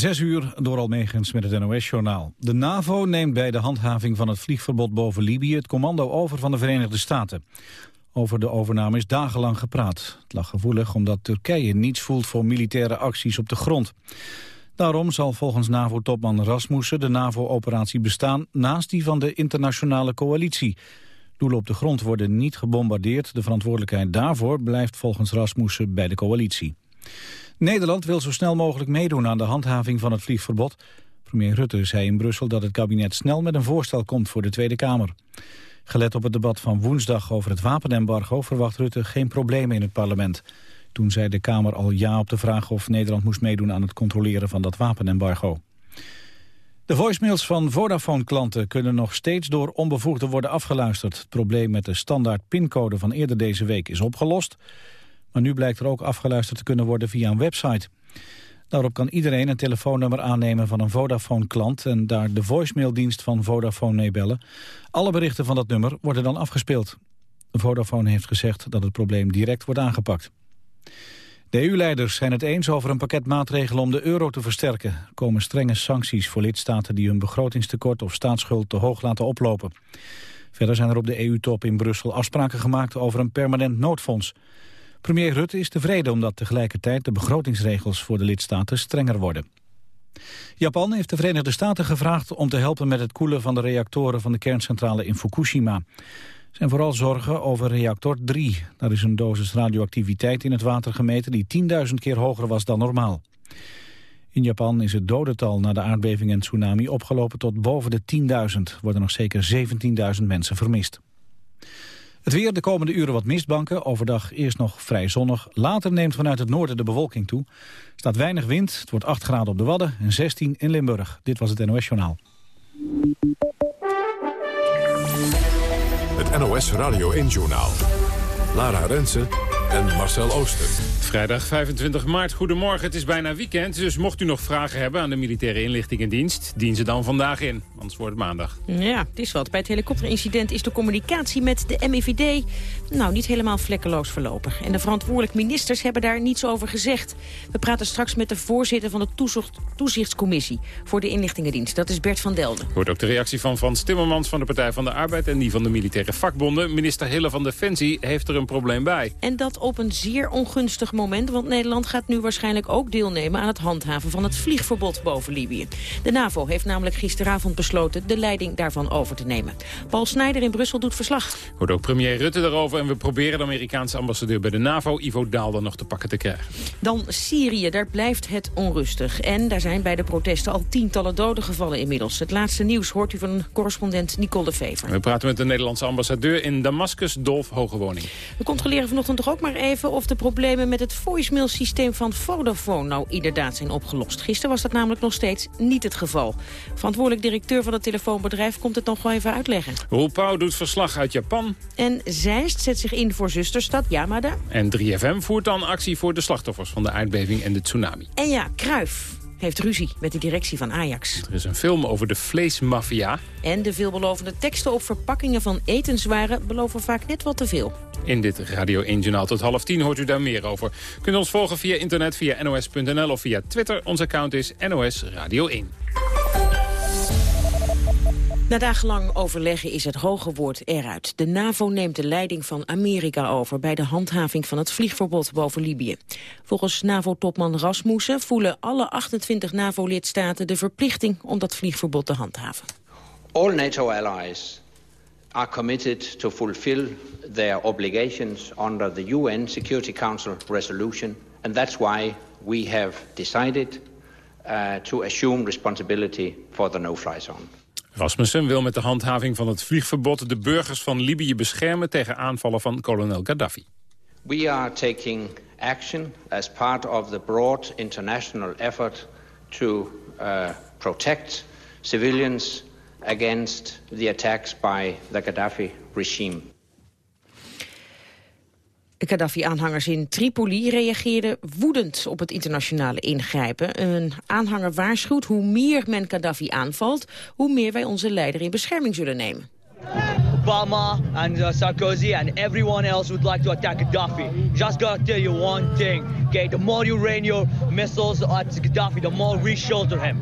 Zes uur door Almegens met het NOS-journaal. De NAVO neemt bij de handhaving van het vliegverbod boven Libië... het commando over van de Verenigde Staten. Over de overname is dagenlang gepraat. Het lag gevoelig omdat Turkije niets voelt voor militaire acties op de grond. Daarom zal volgens NAVO-topman Rasmussen de NAVO-operatie bestaan... naast die van de internationale coalitie. Doelen op de grond worden niet gebombardeerd. De verantwoordelijkheid daarvoor blijft volgens Rasmussen bij de coalitie. Nederland wil zo snel mogelijk meedoen aan de handhaving van het vliegverbod. Premier Rutte zei in Brussel dat het kabinet snel met een voorstel komt voor de Tweede Kamer. Gelet op het debat van woensdag over het wapenembargo verwacht Rutte geen problemen in het parlement. Toen zei de Kamer al ja op de vraag of Nederland moest meedoen aan het controleren van dat wapenembargo. De voicemails van Vodafone-klanten kunnen nog steeds door onbevoegden worden afgeluisterd. Het probleem met de standaard pincode van eerder deze week is opgelost. Maar nu blijkt er ook afgeluisterd te kunnen worden via een website. Daarop kan iedereen een telefoonnummer aannemen van een Vodafone-klant... en daar de voicemaildienst van Vodafone mee bellen. Alle berichten van dat nummer worden dan afgespeeld. Vodafone heeft gezegd dat het probleem direct wordt aangepakt. De EU-leiders zijn het eens over een pakket maatregelen om de euro te versterken. Er komen strenge sancties voor lidstaten die hun begrotingstekort of staatsschuld te hoog laten oplopen. Verder zijn er op de EU-top in Brussel afspraken gemaakt over een permanent noodfonds. Premier Rutte is tevreden omdat tegelijkertijd de begrotingsregels voor de lidstaten strenger worden. Japan heeft de Verenigde Staten gevraagd om te helpen met het koelen van de reactoren van de kerncentrale in Fukushima. Er zijn vooral zorgen over reactor 3. Daar is een dosis radioactiviteit in het water gemeten die 10.000 keer hoger was dan normaal. In Japan is het dodental na de aardbeving en tsunami opgelopen tot boven de 10.000. Worden nog zeker 17.000 mensen vermist. Het weer de komende uren wat mistbanken. Overdag eerst nog vrij zonnig. Later neemt vanuit het noorden de bewolking toe. Er staat weinig wind. Het wordt 8 graden op de Wadden en 16 in Limburg. Dit was het NOS Journaal. Het NOS Radio 1 Journaal. Lara Rensen en Marcel Ooster. Vrijdag 25 maart, goedemorgen. Het is bijna weekend, dus mocht u nog vragen hebben aan de militaire inlichtingendienst... dien ze dan vandaag in, anders wordt het maandag. Ja, het is wat. Bij het helikopterincident is de communicatie met de MIVD... nou, niet helemaal vlekkeloos verlopen. En de verantwoordelijk ministers hebben daar niets over gezegd. We praten straks met de voorzitter van de toezicht, toezichtscommissie... voor de inlichtingendienst, dat is Bert van Delden. Hoort ook de reactie van Frans Timmermans van de Partij van de Arbeid... en die van de militaire vakbonden. Minister Hille van Defensie heeft er een probleem bij. En dat op een zeer ongunstig moment... want Nederland gaat nu waarschijnlijk ook deelnemen aan het handhaven van het vliegverbod boven Libië. De NAVO heeft namelijk gisteravond besloten de leiding daarvan over te nemen. Paul Snijder in Brussel doet verslag. Hoort ook premier Rutte daarover en we proberen de Amerikaanse ambassadeur bij de NAVO... Ivo Daalder nog te pakken te krijgen. Dan Syrië, daar blijft het onrustig. En daar zijn bij de protesten al tientallen doden gevallen inmiddels. Het laatste nieuws hoort u van correspondent Nicole de Vever. We praten met de Nederlandse ambassadeur in Damascus, Dolf Hogewoning. We controleren vanochtend toch ook maar even of de problemen met het voicemail-systeem van Vodafone nou inderdaad zijn opgelost. Gisteren was dat namelijk nog steeds niet het geval. Verantwoordelijk directeur van het telefoonbedrijf komt het nog wel even uitleggen. Roel Pauw doet verslag uit Japan. En Zeist zet zich in voor zusterstad Yamada. En 3FM voert dan actie voor de slachtoffers van de aardbeving en de tsunami. En ja, Kruif heeft ruzie met de directie van Ajax. Er is een film over de vleesmafia. En de veelbelovende teksten op verpakkingen van etenswaren beloven vaak net wat te veel. In dit Radio 1 Journaal tot half tien hoort u daar meer over. Kunt ons volgen via internet, via nos.nl of via Twitter. Ons account is NOS Radio 1. Na dagenlang overleggen is het hoge woord eruit. De NAVO neemt de leiding van Amerika over... bij de handhaving van het vliegverbod boven Libië. Volgens NAVO-topman Rasmussen voelen alle 28 NAVO-lidstaten... de verplichting om dat vliegverbod te handhaven. All NATO allies are committed to fulfill their obligations under the UN Security Council resolution. And that's why we have decided uh, to assume responsibility for the no-fly zone. Rasmussen wil met de handhaving van het vliegverbod de burgers van Libië beschermen tegen aanvallen van kolonel Gaddafi. We are taking action as part of the broad international effort to uh, protect civilians against the attacks by the Gaddafi regime. Gaddafi-aanhangers in Tripoli reageerden woedend op het internationale ingrijpen. Een aanhanger waarschuwt hoe meer men Gaddafi aanvalt, hoe meer wij onze leider in bescherming zullen nemen. Obama and uh, Sarkozy and everyone else would like to attack Gaddafi. Just gotta tell you one thing, okay? The more you rain your missiles at Gaddafi, the more we shelter him.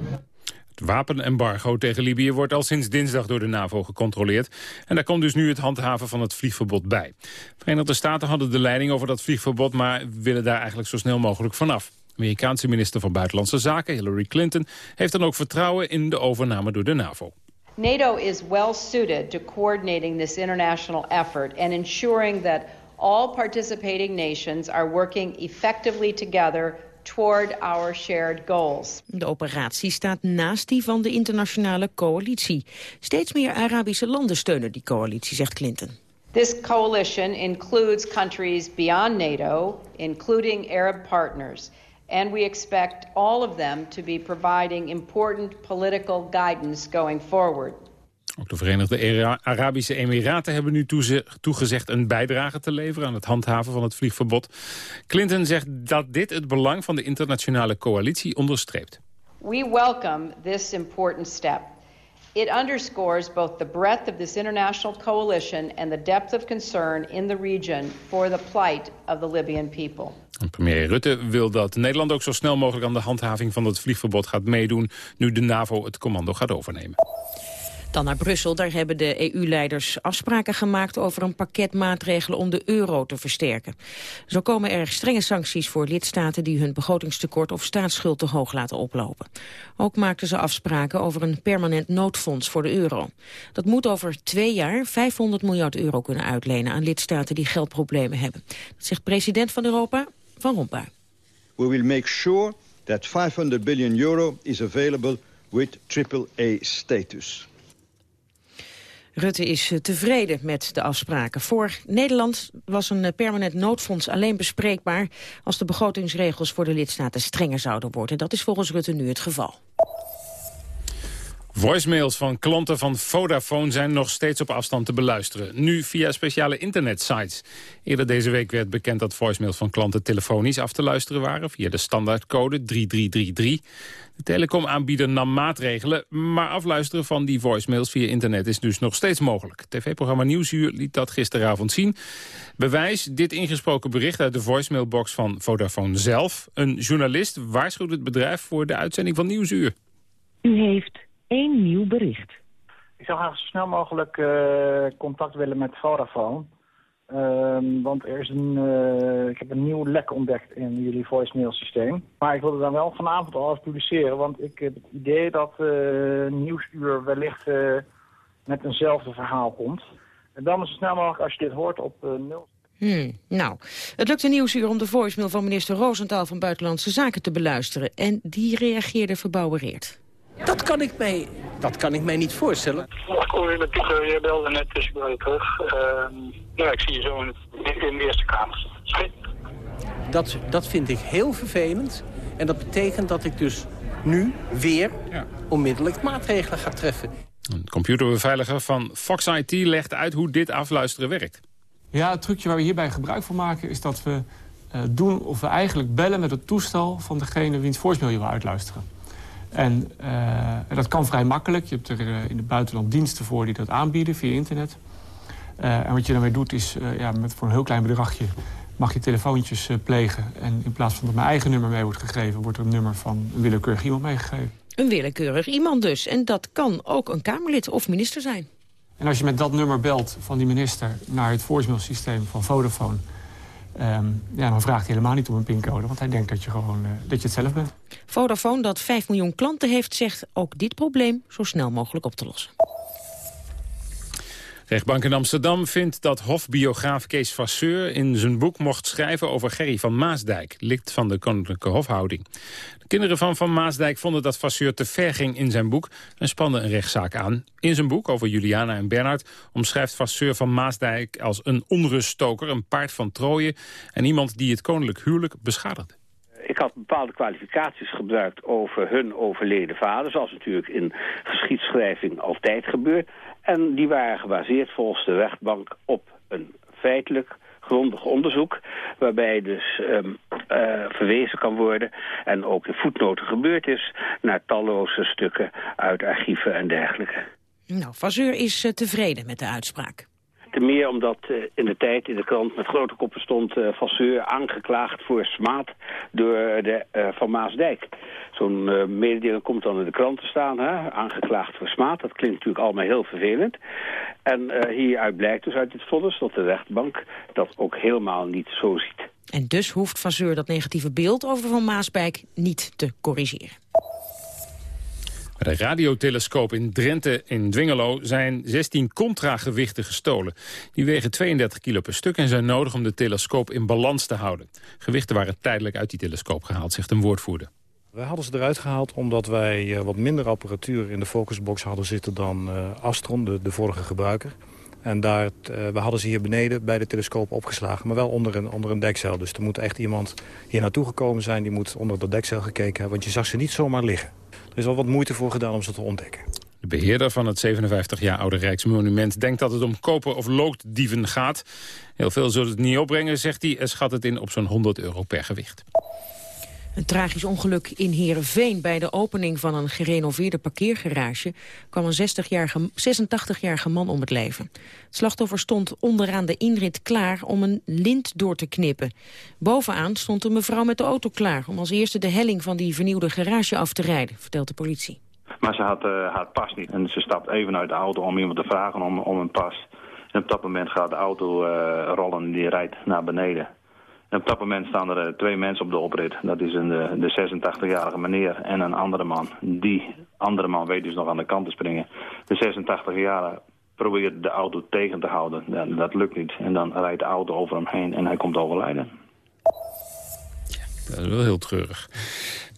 Het wapenembargo tegen Libië wordt al sinds dinsdag door de NAVO gecontroleerd. En daar komt dus nu het handhaven van het vliegverbod bij. De Verenigde Staten hadden de leiding over dat vliegverbod... maar willen daar eigenlijk zo snel mogelijk vanaf. Amerikaanse minister van Buitenlandse Zaken, Hillary Clinton... heeft dan ook vertrouwen in de overname door de NAVO. NATO is well suited to coordinating this international effort and ensuring that all participating nations are working effectively together toward our shared goals. De operatie staat naast die van de internationale coalitie. Steeds meer Arabische landen steunen die coalitie, zegt Clinton. This coalition includes countries beyond NATO, including Arab partners. And we expect all of them to be providing important political guidance going forward. Ook de Verenigde Arabische Emiraten hebben nu toegezegd een bijdrage te leveren aan het handhaven van het vliegverbod. Clinton zegt dat dit het belang van de internationale coalitie onderstreept. We welcome this important step. It underscores both the breadth of this international coalition and the depth of concern in the region for the plight of the Libyan people. Premier Rutte wil dat Nederland ook zo snel mogelijk aan de handhaving van het vliegverbod gaat meedoen, nu de NAVO het commando gaat overnemen. Dan naar Brussel. Daar hebben de EU-leiders afspraken gemaakt over een pakket maatregelen om de euro te versterken. Zo komen er strenge sancties voor lidstaten die hun begrotingstekort of staatsschuld te hoog laten oplopen. Ook maakten ze afspraken over een permanent noodfonds voor de euro. Dat moet over twee jaar 500 miljard euro kunnen uitlenen aan lidstaten die geldproblemen hebben. Dat zegt president van Europa, Van Rompuy. We will make sure that 500 billion euro is available with triple-A status. Rutte is eh, tevreden met de afspraken. Voor Nederland was een eh, permanent noodfonds alleen bespreekbaar... als de begrotingsregels voor de lidstaten strenger zouden worden. Dat is volgens Rutte nu het geval. Voicemails van klanten van Vodafone zijn nog steeds op afstand te beluisteren. Nu via speciale internetsites. Eerder deze week werd bekend dat voicemails van klanten telefonisch af te luisteren waren... via de standaardcode 3333. De telecomaanbieder nam maatregelen, maar afluisteren van die voicemails via internet is dus nog steeds mogelijk. TV-programma Nieuwsuur liet dat gisteravond zien. Bewijs, dit ingesproken bericht uit de voicemailbox van Vodafone zelf. Een journalist waarschuwt het bedrijf voor de uitzending van Nieuwsuur. U heeft één nieuw bericht. Ik zou graag zo snel mogelijk uh, contact willen met Vodafone. Uh, want er is een, uh, ik heb een nieuw lek ontdekt in jullie voicemail systeem. Maar ik wilde dan wel vanavond al eens publiceren. Want ik heb het idee dat uh, Nieuwsuur wellicht met eenzelfde verhaal komt. En dan is zo snel mogelijk als je dit hoort op 0... Hmm, nou, het lukte Nieuwsuur om de voicemail van minister Roosentaal van Buitenlandse Zaken te beluisteren. En die reageerde verbouwereerd. Dat kan ik mij, dat kan ik mij niet voorstellen. Ik hoor je met Pieter, je belde net, dus ik ben terug. Uh, ja, ik zie je zo in, in de Eerste Kamer. Dat, dat vind ik heel vervelend. En dat betekent dat ik dus nu weer ja. onmiddellijk maatregelen ga treffen. Een computerbeveiliger van Fox IT legt uit hoe dit afluisteren werkt. Ja, het trucje waar we hierbij gebruik van maken is dat we uh, doen of we eigenlijk bellen met het toestel van degene wiens voicemail je wil uitluisteren. En, uh, en, dat kan vrij makkelijk. Je hebt er uh, in het buitenland diensten voor die dat aanbieden via internet. Uh, en wat je daarmee doet is, ja, met voor een heel klein bedragje mag je telefoontjes plegen. En in plaats van dat mijn eigen nummer mee wordt gegeven... wordt er een nummer van een willekeurig iemand meegegeven. Een willekeurig iemand dus. En dat kan ook een Kamerlid of minister zijn. En als je met dat nummer belt van die minister naar het voicemailsysteem van Vodafone... Um, ja, dan vraagt hij helemaal niet om een pincode, want hij denkt dat je, gewoon, uh, dat je het zelf bent. Vodafone, dat 5 miljoen klanten heeft, zegt ook dit probleem zo snel mogelijk op te lossen. Rechtbank in Amsterdam vindt dat hofbiograaf Kees Vasseur in zijn boek mocht schrijven over Gerry van Maasdijk, lid van de koninklijke hofhouding. De kinderen van Van Maasdijk vonden dat Vasseur te ver ging in zijn boek en spannen een rechtszaak aan. In zijn boek over Juliana en Bernard omschrijft Vasseur van Maasdijk als een onruststoker, een paard van Troje en iemand die het koninklijk huwelijk beschadigde ik had bepaalde kwalificaties gebruikt over hun overleden vader... zoals natuurlijk in geschiedschrijving altijd gebeurt. En die waren gebaseerd volgens de rechtbank op een feitelijk grondig onderzoek... waarbij dus um, verwezen kan worden, en ook in voetnoten gebeurd is... naar talloze stukken uit archieven en dergelijke. Nou, Vazeur is uh, tevreden met de uitspraak. Meer omdat uh, in de tijd in de krant met grote koppen stond... Uh, Vasseur aangeklaagd voor smaad door de, uh, Van Maasdijk. Zo'n mededeling komt dan in de krant te staan, hè? aangeklaagd voor smaad. Dat klinkt natuurlijk allemaal heel vervelend. En hieruit blijkt dus uit dit vonnis dat de rechtbank dat ook helemaal niet zo ziet. En dus hoeft Vasseur dat negatieve beeld over Van Maasdijk niet te corrigeren. Bij de radiotelescoop in Drenthe in Dwingelo zijn 16 contragewichten gestolen. Die wegen 32 kilo per stuk en zijn nodig om de telescoop in balans te houden. Gewichten waren tijdelijk uit die telescoop gehaald, zegt een woordvoerder. Wij hadden ze eruit gehaald omdat wij eh, wat minder apparatuur in de focusbox hadden zitten dan uh, Astron, de, vorige gebruiker. En daar, uh, we hadden ze hier beneden bij de telescoop opgeslagen, maar wel onder een, onder een dekcel. Dus er moet echt iemand hier naartoe gekomen zijn, die moet onder dat dekcel gekeken hebben, want je zag ze niet zomaar liggen. Er is al wat moeite voor gedaan om ze te ontdekken. De beheerder van het 57 jaar oude Rijksmonument denkt dat het om koper- of looddieven gaat. Heel veel zullen het niet opbrengen, zegt hij, en schat het in op zo'n 100 euro per gewicht. Een tragisch ongeluk in Heerenveen. Bij de opening van een gerenoveerde parkeergarage... kwam een 86-jarige man om het leven. Het slachtoffer stond onderaan de inrit klaar om een lint door te knippen. Bovenaan stond een mevrouw met de auto klaar... om als eerste de helling van die vernieuwde garage af te rijden, vertelt de politie. Maar ze had uh, haar pas niet. En ze stapt even uit de auto om iemand te vragen om, om een pas. En op dat moment gaat de auto uh, rollen en die rijdt naar beneden. En op dat moment staan er uh, twee mensen op de oprit. Dat is een, de, de 86-jarige meneer en een andere man. Die andere man weet dus nog aan de kant te springen. De 86-jarige probeert de auto tegen te houden. Dat lukt niet. En dan rijdt de auto over hem heen en hij komt overlijden. Ja, dat is wel heel treurig.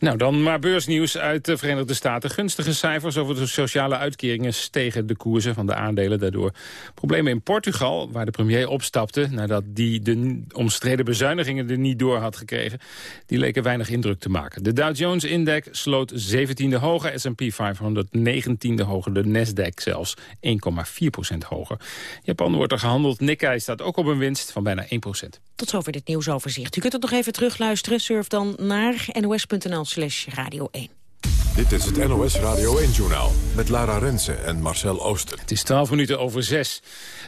Nou, dan maar beursnieuws uit de Verenigde Staten. Gunstige cijfers over de sociale uitkeringen stegen de koersen van de aandelen daardoor. Problemen in Portugal, waar de premier opstapte... nadat die de omstreden bezuinigingen er niet door had gekregen... die leken weinig indruk te maken. De Dow Jones-index sloot 17e hoger, S&P 500 19e hoger... de Nasdaq zelfs 1,4% hoger. Japan wordt er gehandeld. Nikkei staat ook op een winst van bijna 1% Tot zover dit nieuwsoverzicht. U kunt het nog even terugluisteren. Surf dan naar nos.nl slash radio 1. Dit is het NOS Radio 1-journaal met Lara Rensen en Marcel Ooster. Het is 12 minuten over 6.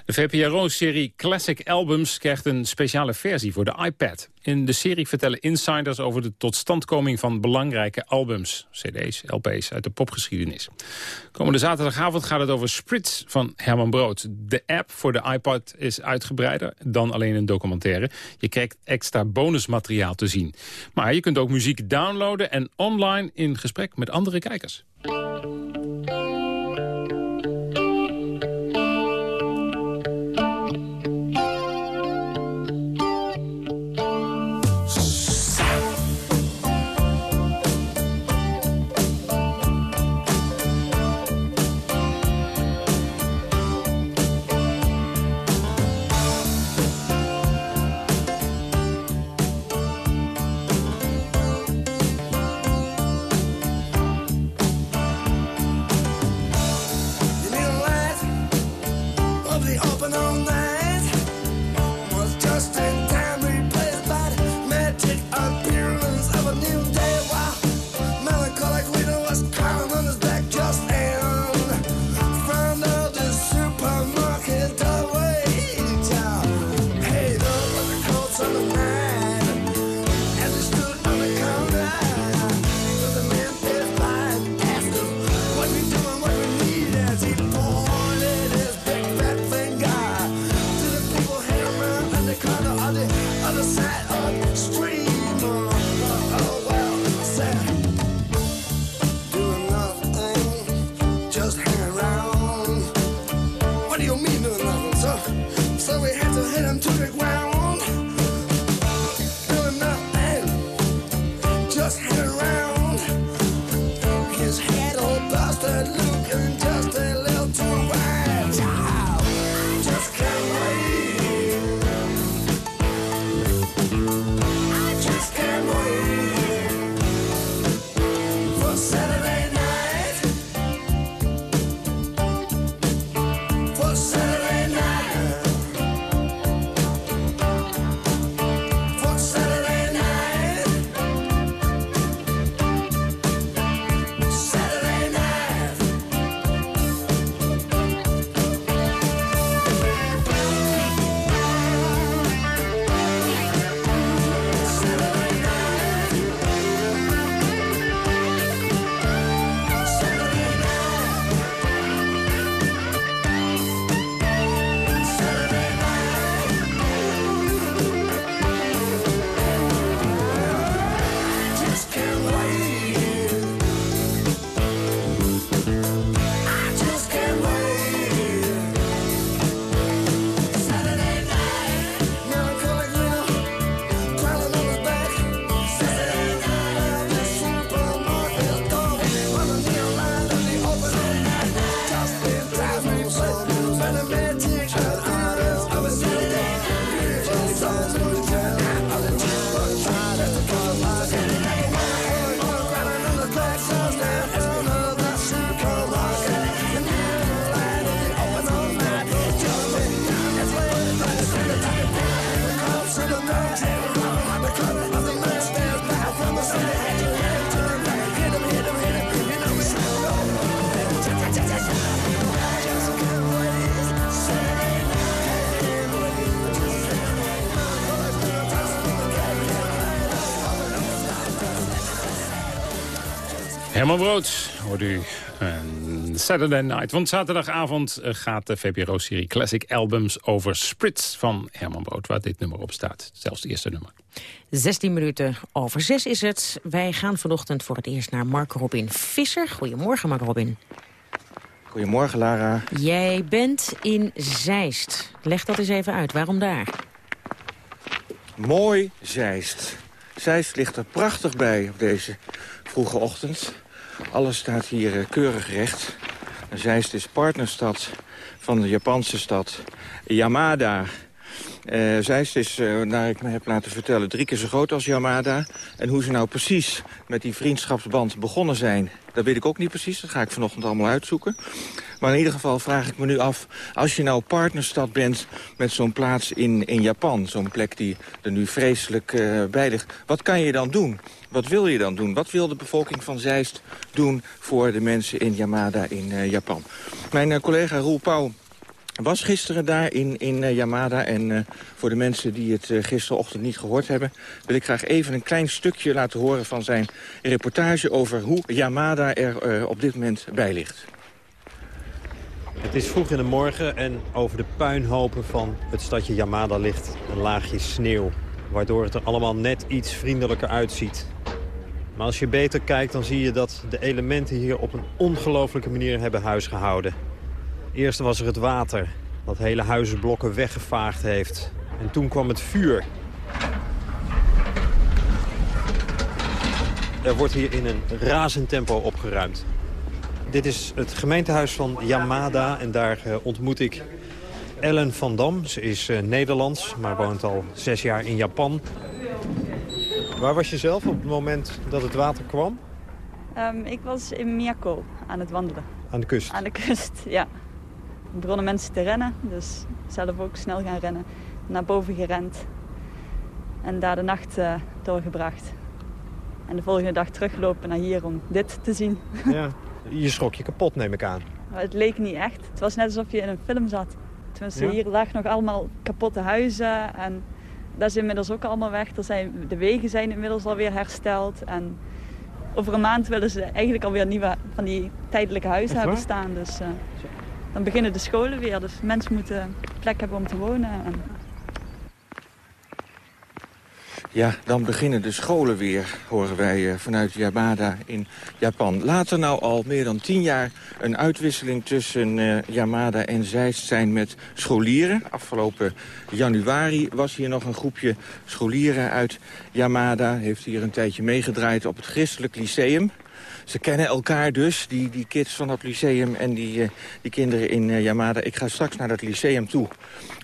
De VPRO-serie Classic Albums krijgt een speciale versie voor de iPad. In de serie vertellen insiders over de totstandkoming van belangrijke albums, cd's, lp's uit de popgeschiedenis. Komende zaterdagavond gaat het over Spritz van Herman Brood. De app voor de iPad is uitgebreider dan alleen een documentaire. Je krijgt extra bonusmateriaal te zien. Maar je kunt ook muziek downloaden en online in gesprek met andere kijkers. Herman Brood, hoort u. En Saturday Night. Want zaterdagavond eh, gaat de VPRO-serie Classic Albums over Spritz van Herman Brood. Waar dit nummer op staat. Zelfs het eerste nummer. 16 minuten over 6 is het. Wij gaan vanochtend voor het eerst naar Mark Robin Visser. Goedemorgen, Mark Robin. Goedemorgen, Lara. Jij bent in Zeist. Leg dat eens even uit. Waarom daar? Mooi Zeist. Zeist ligt er prachtig bij op deze vroege ochtend. Alles staat hier eh, keurig recht. Zeist is partnerstad van de Japanse stad Yamada. Uh, Zeist is, uh, naar ik me heb laten vertellen, drie keer zo groot als Yamada. En hoe ze nou precies met die vriendschapsband begonnen zijn... dat weet ik ook niet precies, dat ga ik vanochtend allemaal uitzoeken. Maar in ieder geval vraag ik me nu af... als je nou partnerstad bent met zo'n plaats in, in Japan... zo'n plek die er nu vreselijk uh, bij ligt... wat kan je dan doen? Wat wil je dan doen? Wat wil de bevolking van Zeist doen voor de mensen in Yamada in uh, Japan? Mijn uh, collega Roel Pauw was gisteren daar in, in uh, Yamada. En voor de mensen die het uh, gisterochtend niet gehoord hebben... wil ik graag even een klein stukje laten horen van zijn reportage... over hoe Yamada er op dit moment bij ligt. Het is vroeg in de morgen en over de puinhopen van het stadje Yamada ligt een laagje sneeuw. Waardoor het er allemaal net iets vriendelijker uitziet. Maar als je beter kijkt dan zie je dat de elementen hier op een ongelofelijke manier hebben huisgehouden. Eerst was er het water, dat hele huizenblokken weggevaagd heeft. En toen kwam het vuur. Er wordt hier in een razend tempo opgeruimd. Dit is het gemeentehuis van Yamada en daar uh, ontmoet ik Ellen van Dam. Ze is uh, Nederlands, maar woont al zes jaar in Japan. Waar was je zelf op het moment dat het water kwam? Um, ik was in Miyako aan het wandelen. Aan de kust? Aan de kust, ja begonnen mensen te rennen. Dus zelf ook snel gaan rennen. Naar boven gerend. En daar de nacht uh, doorgebracht. En de volgende dag teruglopen naar hier om dit te zien. Ja, je schrok je kapot neem ik aan. Het leek niet echt. Het was net alsof je in een film zat. Tenminste, ja? hier lag nog allemaal kapotte huizen. En dat is inmiddels ook allemaal weg. Er zijn, de wegen zijn inmiddels alweer hersteld. En over een maand willen ze eigenlijk alweer nieuwe van die tijdelijke huizen hebben staan. Dus, uh, dan beginnen de scholen weer. Dus mensen moeten plek hebben om te wonen. En... Ja, dan beginnen de scholen weer, horen wij vanuit Yamada in Japan. Later nou al meer dan tien jaar een uitwisseling tussen uh, Yamada en Zeist zijn met scholieren. Afgelopen januari was hier nog een groepje scholieren uit Yamada. Heeft hier een tijdje meegedraaid op het Christelijk Lyceum. Ze kennen elkaar dus, die, die kids van dat lyceum en die, uh, die kinderen in Yamada. Ik ga straks naar dat lyceum toe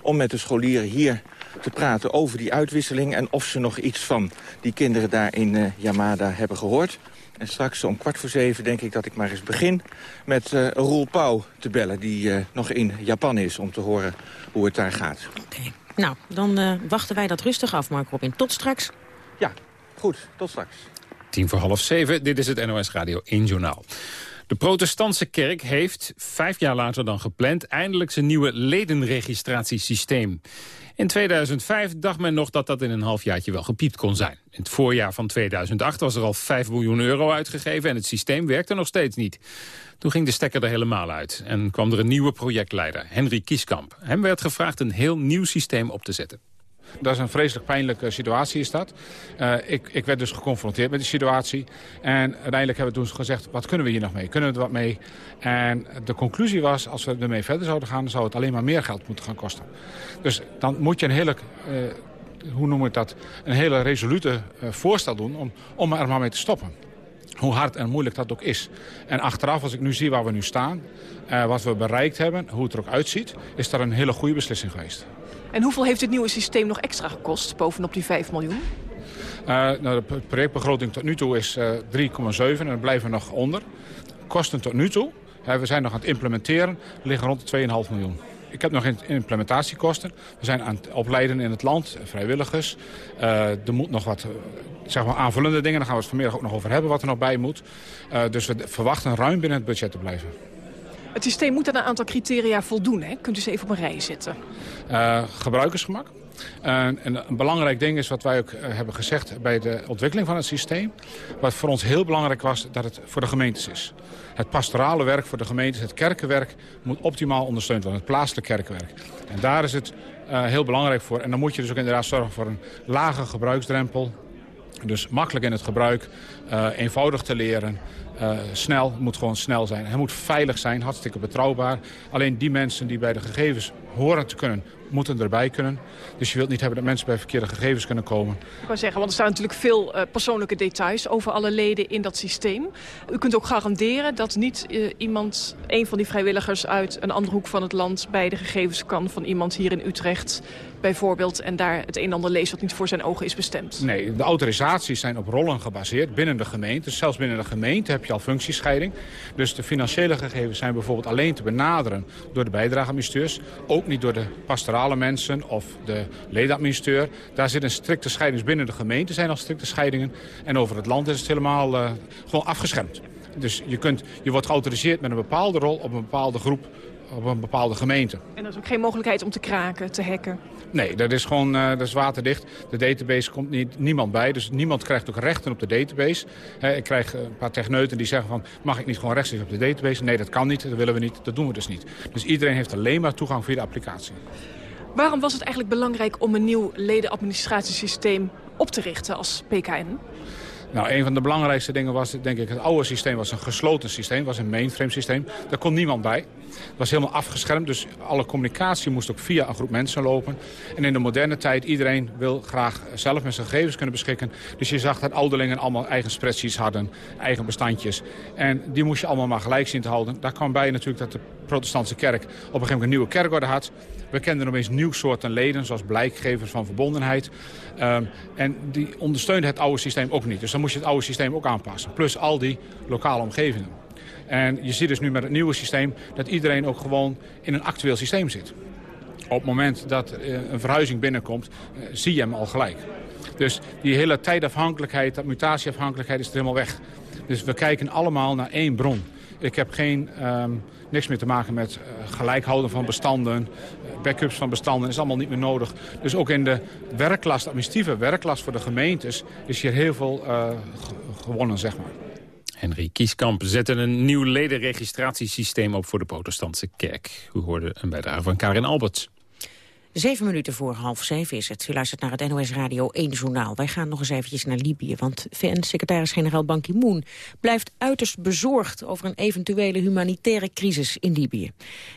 om met de scholieren hier te praten over die uitwisseling... en of ze nog iets van die kinderen daar in uh, Yamada hebben gehoord. En straks om kwart voor zeven denk ik dat ik maar eens begin met uh, Roel Pauw te bellen... die uh, nog in Japan is om te horen hoe het daar gaat. Oké, okay. nou, dan uh, wachten wij dat rustig af, Mark Robin. Tot straks. Ja, goed. Tot straks. Tien voor half zeven, dit is het NOS Radio 1 Journaal. De protestantse kerk heeft, vijf jaar later dan gepland... eindelijk zijn nieuwe ledenregistratiesysteem. In 2005 dacht men nog dat dat in een halfjaartje wel gepiept kon zijn. In het voorjaar van 2008 was er al 5 miljoen euro uitgegeven... en het systeem werkte nog steeds niet. Toen ging de stekker er helemaal uit en kwam er een nieuwe projectleider, Henry Kieskamp. Hem werd gevraagd een heel nieuw systeem op te zetten. Dat is een vreselijk pijnlijke situatie is dat. Uh, ik, ik werd dus geconfronteerd met die situatie. En uiteindelijk hebben we toen gezegd, wat kunnen we hier nog mee? Kunnen we er wat mee? En de conclusie was, als we ermee verder zouden gaan... zou het alleen maar meer geld moeten gaan kosten. Dus dan moet je een hele... Uh, hoe noem ik dat? Een hele resolute uh, voorstel doen om, om er maar mee te stoppen. Hoe hard en moeilijk dat ook is. En achteraf, als ik nu zie waar we nu staan... Wat we bereikt hebben, hoe het er ook uitziet... is dat een hele goede beslissing geweest. En hoeveel heeft het nieuwe systeem nog extra gekost, bovenop die 5 miljoen? Uh, nou, de projectbegroting tot nu toe is uh, 3,7 en we blijven nog onder. Kosten tot nu toe, we zijn nog aan het implementeren, liggen rond de 2,5 miljoen. Ik heb nog implementatiekosten. We zijn aan het opleiden in het land, vrijwilligers. Uh, er moet nog wat zeg maar aanvullende dingen, daar gaan we het vanmiddag ook nog over hebben wat er nog bij moet. Dus we verwachten ruim binnen het budget te blijven. Het systeem moet aan een aantal criteria voldoen. Hè? Kunt u ze even op een rij zetten? Uh, gebruikersgemak. En een belangrijk ding is wat wij ook uh, hebben gezegd bij de ontwikkeling van het systeem. Wat voor ons heel belangrijk was, dat het voor de gemeentes is. Het pastorale werk voor de gemeentes, het kerkenwerk, moet optimaal ondersteund worden. Het plaatselijk kerkenwerk. En daar is het uh, heel belangrijk voor. En dan moet je dus ook inderdaad zorgen voor een lage gebruiksdrempel. Dus makkelijk in het gebruik, eenvoudig te leren. Uh, snel, moet gewoon snel zijn. Hij moet veilig zijn, hartstikke betrouwbaar. Alleen die mensen die bij de gegevens horen te kunnen, moeten erbij kunnen. Dus je wilt niet hebben dat mensen bij verkeerde gegevens kunnen komen. Ik wou zeggen, want er staan natuurlijk veel uh, persoonlijke details over alle leden in dat systeem. U kunt ook garanderen dat niet uh, iemand, een van die vrijwilligers uit een andere hoek van het land bij de gegevens kan van iemand hier in Utrecht bijvoorbeeld en daar het een en ander leest wat niet voor zijn ogen is bestemd. Nee, de autorisaties zijn op rollen gebaseerd binnen de gemeente. Zelfs binnen de gemeente heb je al functiescheiding. Dus de financiële gegevens zijn bijvoorbeeld alleen te benaderen door de bijdrageadministrateurs. Ook niet door de pastorale mensen of de ledenadministrateur. Daar zit een strikte scheiding. Binnen de gemeente zijn al strikte scheidingen. En over het land is het helemaal uh, gewoon afgeschermd. Dus je, kunt, je wordt geautoriseerd met een bepaalde rol op een bepaalde groep op een bepaalde gemeente. En er is ook geen mogelijkheid om te kraken, te hacken? Nee, dat is gewoon uh, dat is waterdicht. De database komt niet, niemand bij, dus niemand krijgt ook rechten op de database. He, ik krijg een paar techneuten die zeggen van... mag ik niet gewoon rechtstreeks op de database? Nee, dat kan niet, dat willen we niet, dat doen we dus niet. Dus iedereen heeft alleen maar toegang via de applicatie. Waarom was het eigenlijk belangrijk om een nieuw ledenadministratiesysteem op te richten als PKN? Nou, een van de belangrijkste dingen was, denk ik, het oude systeem was een gesloten systeem, was een mainframe systeem. Daar kon niemand bij. Het was helemaal afgeschermd, dus alle communicatie moest ook via een groep mensen lopen. En in de moderne tijd, iedereen wil graag zelf met zijn gegevens kunnen beschikken. Dus je zag dat ouderlingen allemaal eigen spreadsheets hadden, eigen bestandjes. En die moest je allemaal maar gelijk zien te houden. Daar kwam bij natuurlijk dat de protestantse kerk op een gegeven moment een nieuwe kerkorde had. We kenden opeens nieuw soorten leden, zoals blijkgevers van verbondenheid. Um, en die ondersteunden het oude systeem ook niet. Dus dan moest je het oude systeem ook aanpassen. Plus al die lokale omgevingen. En je ziet dus nu met het nieuwe systeem dat iedereen ook gewoon in een actueel systeem zit. Op het moment dat een verhuizing binnenkomt, zie je hem al gelijk. Dus die hele tijdafhankelijkheid, dat mutatieafhankelijkheid is er helemaal weg. Dus we kijken allemaal naar één bron. Ik heb geen, um, niks meer te maken met uh, gelijkhouden van bestanden, backups van bestanden, is allemaal niet meer nodig. Dus ook in de werklast, administratieve werklast voor de gemeentes, is hier heel veel uh, gewonnen, zeg maar. Henry Kieskamp zette een nieuw ledenregistratiesysteem op voor de protestantse kerk. U hoorde een bijdrage van Karin Alberts. Zeven minuten voor half zeven is het. U luistert naar het NOS Radio 1 journaal. Wij gaan nog eens eventjes naar Libië, want VN-secretaris-generaal Ban Ki-moon blijft uiterst bezorgd over een eventuele humanitaire crisis in Libië.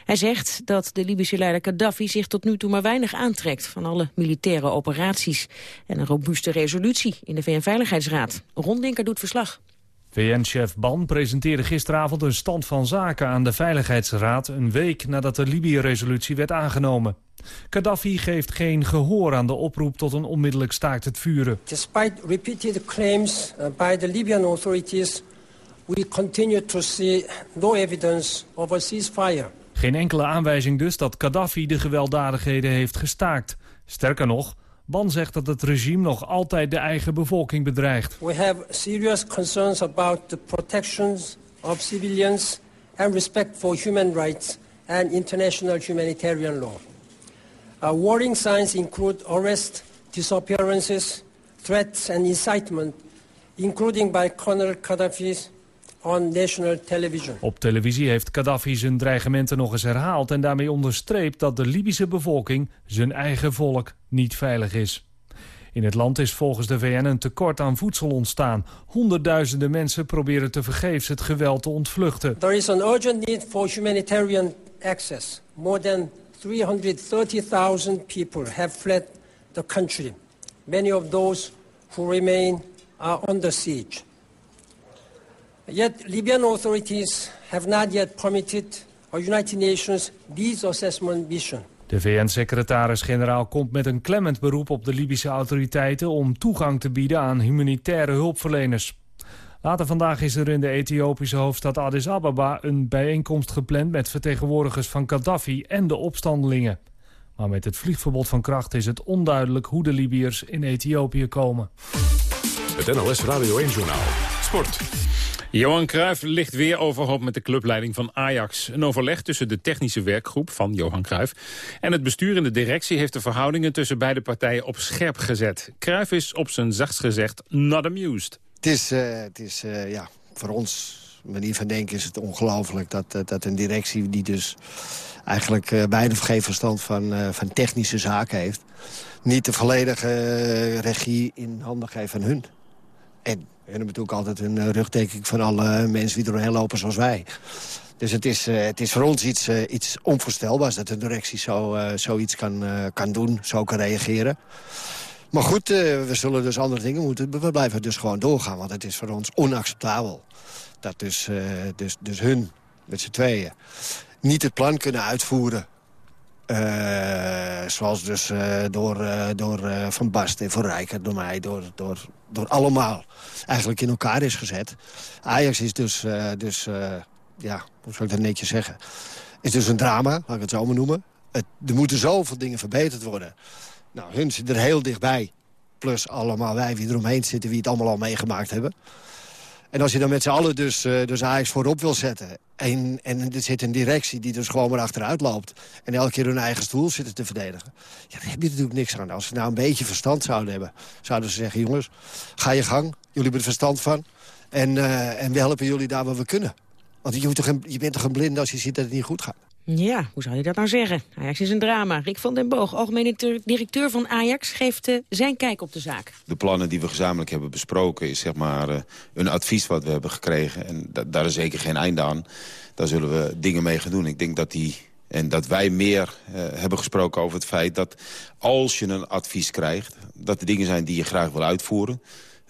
Hij zegt dat de Libische leider Gaddafi zich tot nu toe maar weinig aantrekt van alle militaire operaties en een robuuste resolutie in de VN-veiligheidsraad. Ron Dinker doet verslag. VN-chef Ban presenteerde gisteravond een stand van zaken aan de Veiligheidsraad... een week nadat de Libië-resolutie werd aangenomen. Gaddafi geeft geen gehoor aan de oproep tot een onmiddellijk staakt het vuren. Despite repeated claims uh, by the Libyan authorities... we continue to see no evidence of a ceasefire. Geen enkele aanwijzing dus dat Gaddafi de gewelddadigheden heeft gestaakt. Sterker nog, Ban zegt dat het regime nog altijd de eigen bevolking bedreigt. We have serious concerns about the protections of civilians and respect for human rights and international humanitarian law. Uh, warning signs include arrest, disappearances, threats and incitement, including by Colonel Gaddafi's on national television. Op televisie heeft Gaddafi zijn dreigementen nog eens herhaald... en daarmee onderstreept dat de Libische bevolking, zijn eigen volk, niet veilig is. In het land is volgens de VN een tekort aan voedsel ontstaan. Honderdduizenden mensen proberen tevergeefs het geweld te ontvluchten. There is an urgent need for humanitarian access. More than 330,000 people have fled the country. Many of those who remain are under siege. Yet Libyan authorities have not yet permitted a United Nations peace assessment mission. De VN-secretaris-generaal komt met een klemmend beroep op de Libische autoriteiten om toegang te bieden aan humanitaire hulpverleners. Later vandaag is er in de Ethiopische hoofdstad Addis Ababa een bijeenkomst gepland met vertegenwoordigers van Gaddafi en de opstandelingen. Maar met het vliegverbod van kracht is het onduidelijk hoe de Libiërs in Ethiopië komen. Het NLS Radio 1-journaal. Sport. Johan Cruijff ligt weer overhoop met de clubleiding van Ajax. Een overleg tussen de technische werkgroep van Johan Cruijff... en het bestuur en de directie heeft de verhoudingen tussen beide partijen op scherp gezet. Cruijff is op zijn zachtst gezegd not amused. Het is, uh, het is uh, ja, voor ons, manier van denken, is het ongelooflijk... Dat, uh, dat een directie die dus eigenlijk uh, weinig geen verstand van, van technische zaken heeft... niet de volledige regie in handen geeft van hun. En en dan bedoel ik altijd een rugdekking van alle mensen die doorheen lopen zoals wij. Dus het is, uh, het is voor ons iets, iets onvoorstelbaars dat de directie zo, zoiets kan, kan doen, zo kan reageren. Maar goed, we zullen dus andere dingen moeten. We blijven dus gewoon doorgaan, want het is voor ons onacceptabel. Dat dus, dus, dus hun, met z'n tweeën, niet het plan kunnen uitvoeren uh, zoals dus uh, door, uh, door Van Basten, Van Rijker, door mij, door, door, door allemaal eigenlijk in elkaar is gezet. Ajax is dus, dus ja, hoe zou ik dat netjes zeggen, is dus een drama, laat ik het zo maar noemen. Het, er moeten zoveel dingen verbeterd worden. Nou, hun zitten er heel dichtbij. Plus allemaal wij die eromheen zitten, wie het allemaal al meegemaakt hebben. En als je dan met z'n allen dus, uh, dus Ajax voorop wil zetten... En, en er zit een directie die dus gewoon maar achteruit loopt... en elke keer hun eigen stoel zitten te verdedigen... ja, heb je natuurlijk niks aan. Als ze nou een beetje verstand zouden hebben... zouden ze zeggen, jongens, ga je gang. Jullie hebben er verstand van. En, uh, en we helpen jullie daar waar we kunnen. Want je, toch een, je bent toch een blind als je ziet dat het niet goed gaat. Ja, hoe zou je dat nou zeggen? Ajax is een drama. Rick van den Boog, algemeen directeur van Ajax, geeft uh, zijn kijk op de zaak. De plannen die we gezamenlijk hebben besproken is zeg maar uh, een advies wat we hebben gekregen. En da daar is zeker geen einde aan. Daar zullen we dingen mee gaan doen. Ik denk dat die... En dat wij meer uh, hebben gesproken over het feit dat als je een advies krijgt... dat er dingen zijn die je graag wil uitvoeren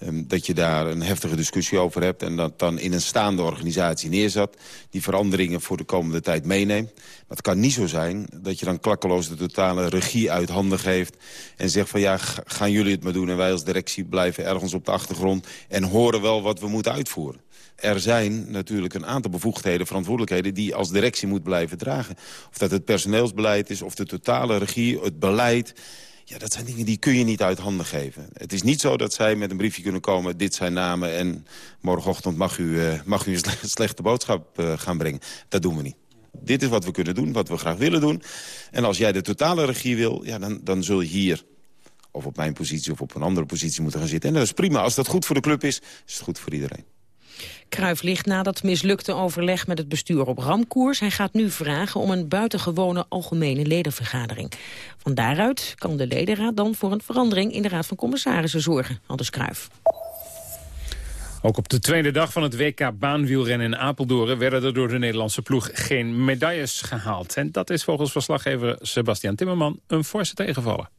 dat je daar een heftige discussie over hebt... en dat dan in een staande organisatie neerzet... die veranderingen voor de komende tijd meeneemt. Maar het kan niet zo zijn dat je dan klakkeloos de totale regie uit handen geeft... en zegt van ja, gaan jullie het maar doen... en wij als directie blijven ergens op de achtergrond... en horen wel wat we moeten uitvoeren. Er zijn natuurlijk een aantal bevoegdheden, verantwoordelijkheden... die als directie moet blijven dragen. Of dat het personeelsbeleid is, of de totale regie, het beleid... Ja, dat zijn dingen die kun je niet uit handen geven. Het is niet zo dat zij met een briefje kunnen komen... dit zijn namen en morgenochtend mag u, uh, mag u een slechte boodschap uh, gaan brengen. Dat doen we niet. Dit is wat we kunnen doen, wat we graag willen doen. En als jij de totale regie wil, ja, dan, dan zul je hier... of op mijn positie of op een andere positie moeten gaan zitten. En dat is prima. Als dat goed voor de club is, is het goed voor iedereen. Kruif ligt na dat mislukte overleg met het bestuur op ramkoers. Hij gaat nu vragen om een buitengewone algemene ledenvergadering. Van daaruit kan de ledenraad dan voor een verandering in de Raad van Commissarissen zorgen, aldus Kruif. Ook op de tweede dag van het WK baanwielrennen in Apeldoorn... werden er door de Nederlandse ploeg geen medailles gehaald. En dat is volgens verslaggever Sebastian Timmerman een forse tegenvaller.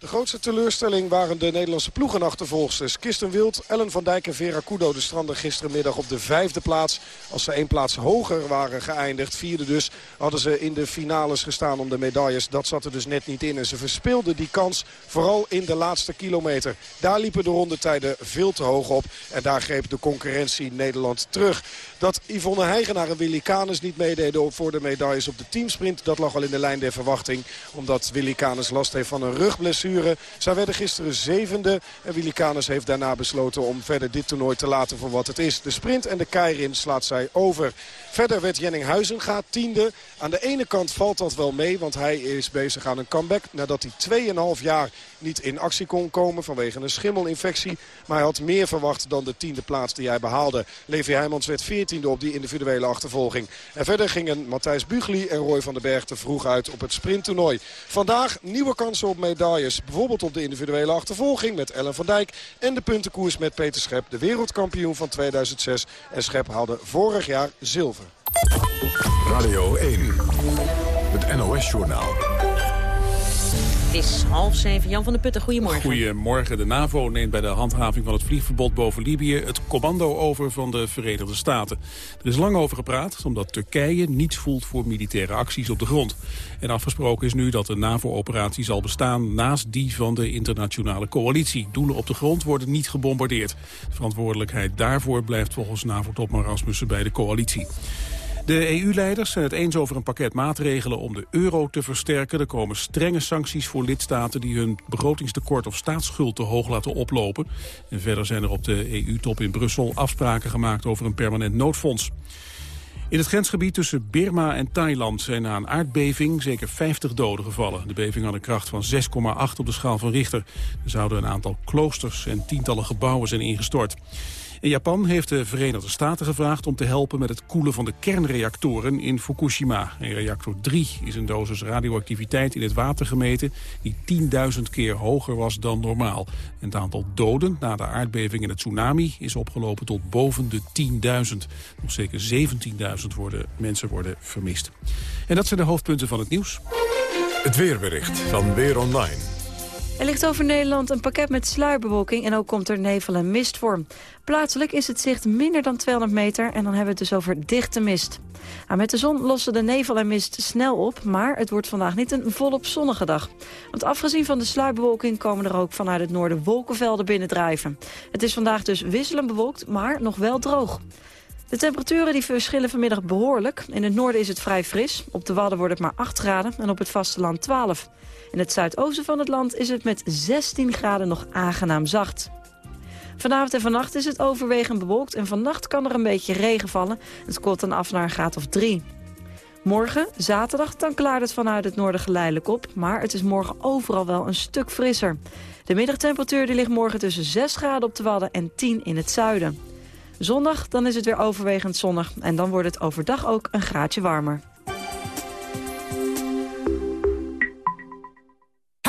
De grootste teleurstelling waren de Nederlandse ploegenachtervolgsters. Kirsten Wild, Ellen van Dijk en Vera Kudo de stranden gisterenmiddag op de vijfde plaats. Als ze één plaats hoger waren geëindigd, vierde dus, hadden ze in de finales gestaan om de medailles. Dat zat er dus net niet in en ze verspeelden die kans vooral in de laatste kilometer. Daar liepen de rondetijden veel te hoog op en daar greep de concurrentie Nederland terug. Dat Yvonne Heigenaar en Willy Canes niet meededen voor de medailles op de teamsprint, dat lag al in de lijn der verwachting. Omdat Willy Canes last heeft van een rugblessure zij werden gisteren zevende. En Willy Canes heeft daarna besloten om verder dit toernooi te laten voor wat het is. De sprint en de keirin slaat zij over. Verder werd Jenning Huizenga tiende. Aan de ene kant valt dat wel mee, want hij is bezig aan een comeback. Nadat hij 2,5 jaar niet in actie kon komen vanwege een schimmelinfectie. Maar hij had meer verwacht dan de tiende plaats die hij behaalde. Levi Heijmans werd veertiende op die individuele achtervolging. En verder gingen Matthijs Bugli en Roy van den Berg te vroeg uit op het sprinttoernooi. Vandaag nieuwe kansen op medailles. Bijvoorbeeld op de individuele achtervolging met Ellen van Dijk. En de puntenkoers met Peter Schep, de wereldkampioen van 2006. En Schep haalde vorig jaar zilver. Radio 1, het NOS-journaal. Het is half zeven. Jan van der Putten, goedemorgen. Goedemorgen. De NAVO neemt bij de handhaving van het vliegverbod boven Libië... het commando over van de Verenigde Staten. Er is lang over gepraat, omdat Turkije niets voelt voor militaire acties op de grond. En afgesproken is nu dat de NAVO-operatie zal bestaan naast die van de internationale coalitie. Doelen op de grond worden niet gebombardeerd. De verantwoordelijkheid daarvoor blijft volgens NAVO-topman Rasmussen bij de coalitie. De EU-leiders zijn het eens over een pakket maatregelen om de euro te versterken. Er komen strenge sancties voor lidstaten die hun begrotingstekort of staatsschuld te hoog laten oplopen. En verder zijn er op de EU-top in Brussel afspraken gemaakt over een permanent noodfonds. In het grensgebied tussen Birma en Thailand zijn na een aardbeving zeker 50 doden gevallen. De beving had een kracht van 6,8 op de schaal van Richter. Er zouden een aantal kloosters en tientallen gebouwen zijn ingestort. In Japan heeft de Verenigde Staten gevraagd om te helpen met het koelen van de kernreactoren in Fukushima. In reactor 3 is een dosis radioactiviteit in het water gemeten die 10.000 keer hoger was dan normaal. En het aantal doden na de aardbeving en het tsunami is opgelopen tot boven de 10.000. Nog zeker 17.000 worden, mensen worden vermist. En dat zijn de hoofdpunten van het nieuws. Het weerbericht van Weer Online. Er ligt over Nederland een pakket met sluierbewolking en ook komt er nevel en mist voor. Plaatselijk is het zicht minder dan 200 meter en dan hebben we het dus over dichte mist. Nou, met de zon lossen de nevel en mist snel op, maar het wordt vandaag niet een volop zonnige dag. Want afgezien van de sluierbewolking komen er ook vanuit het noorden wolkenvelden binnendrijven. Het is vandaag dus wisselend bewolkt, maar nog wel droog. De temperaturen die verschillen vanmiddag behoorlijk. In het noorden is het vrij fris. Op de Wadden wordt het maar 8 graden en op het vasteland 12. In het zuidoosten van het land is het met 16 graden nog aangenaam zacht. Vanavond en vannacht is het overwegend bewolkt en vannacht kan er een beetje regen vallen. Het koelt dan af naar een graad of 3. Morgen, zaterdag, dan klaart het vanuit het noorden geleidelijk op. Maar het is morgen overal wel een stuk frisser. De middagtemperatuur ligt morgen tussen 6 graden op de Wadden en 10 in het zuiden. Zondag dan is het weer overwegend zonnig en dan wordt het overdag ook een graadje warmer.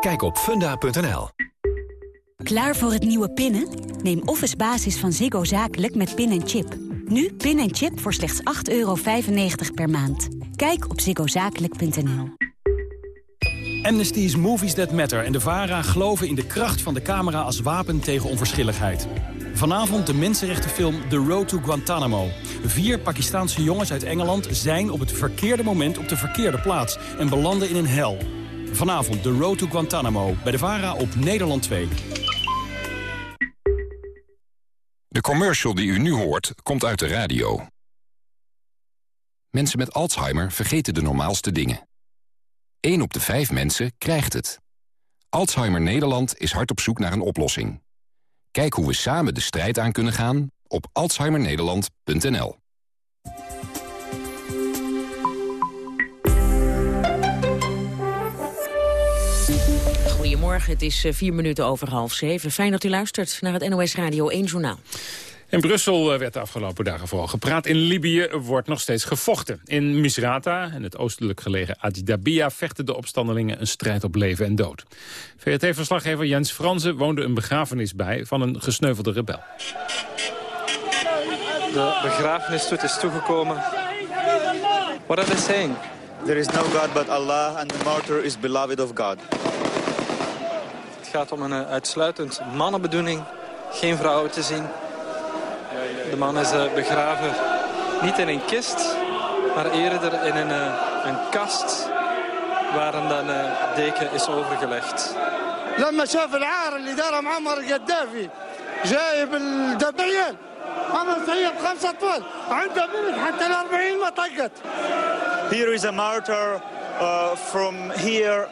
Kijk op funda.nl. Klaar voor het nieuwe pinnen? Neem Office Basis van Ziggo Zakelijk met pin en chip. Nu pin en chip voor slechts 8,95 euro per maand. Kijk op ziggozakelijk.nl. Amnesty's Movies That Matter en de VARA geloven in de kracht van de camera als wapen tegen onverschilligheid. Vanavond de mensenrechtenfilm The Road to Guantanamo. Vier Pakistaanse jongens uit Engeland zijn op het verkeerde moment op de verkeerde plaats... en belanden in een hel. Vanavond The Road to Guantanamo bij de VARA op Nederland 2. De commercial die u nu hoort, komt uit de radio. Mensen met Alzheimer vergeten de normaalste dingen. 1 op de 5 mensen krijgt het. Alzheimer Nederland is hard op zoek naar een oplossing. Kijk hoe we samen de strijd aan kunnen gaan op alzheimernederland.nl. Goedemorgen, het is eh, vier minuten over half zeven. Fijn dat u luistert naar het NOS Radio 1 Journaal. In Brussel eh, werd de afgelopen dagen vooral gepraat. In Libië wordt nog steeds gevochten. In Misrata en het oostelijk gelegen Adidabia vechten de opstandelingen een strijd op leven en dood. VRT-verslaggever Jens Franzen woonde een begrafenis bij van een gesneuvelde rebel. De begrafenisstoet is toegekomen. What are they saying? There is no God but Allah and the martyr is beloved of God. Het gaat om een eh, uitsluitend mannenbedoeling. Geen vrouwen te zien. De man is eh, begraven niet in een kist, maar eerder in een, eh, een kast waar een dan, deken is overgelegd. لما شاف العار اللي دار معمر القذافي جايب الدبيل عمل طيب خمسة طول عنده برد حتى ال 40 ما طقت Here is a martyr uh, from here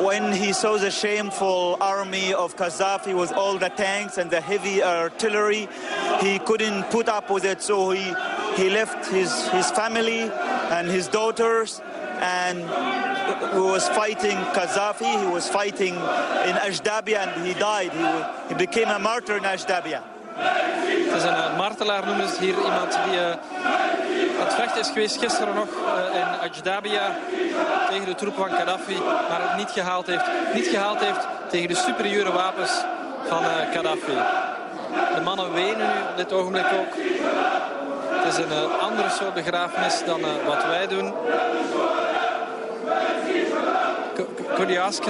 when he saw the shameful army of Gaddafi with all the tanks and the heavy artillery, he couldn't put up with it, so he, he left his, his family and his daughters and he was fighting Gaddafi, he was fighting in Ashdabia and he died. He, he became a martyr in Ashdabia. Het is een uh, martelaar, noemen ze hier. Iemand die uh, aan het vechten is geweest gisteren nog uh, in Ajdabia tegen de troepen van Gaddafi. Maar het niet gehaald heeft, niet gehaald heeft tegen de superieure wapens van Gaddafi. De mannen wenen nu op dit ogenblik ook. Het is een uh, andere soort begrafenis dan uh, wat wij doen. C could you ask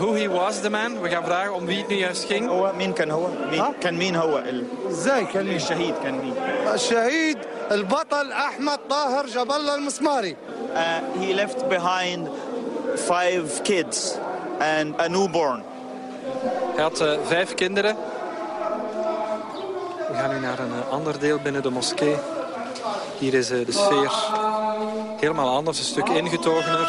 who he was, the man? We gaan vragen om wie het nu juist ging. هو مين كان هو؟ مين كان مين هو؟ ازاي كان مين؟ الشهيد كان مين؟ الشهيد البطل احمد طاهر جاب الله المسماري. Uh, he left behind five kids and a newborn. Hij had uh, vijf kinderen. We gaan nu naar een uh, ander deel binnen de moskee. Hier is uh, de sfeer helemaal anders, een stuk ingetogener.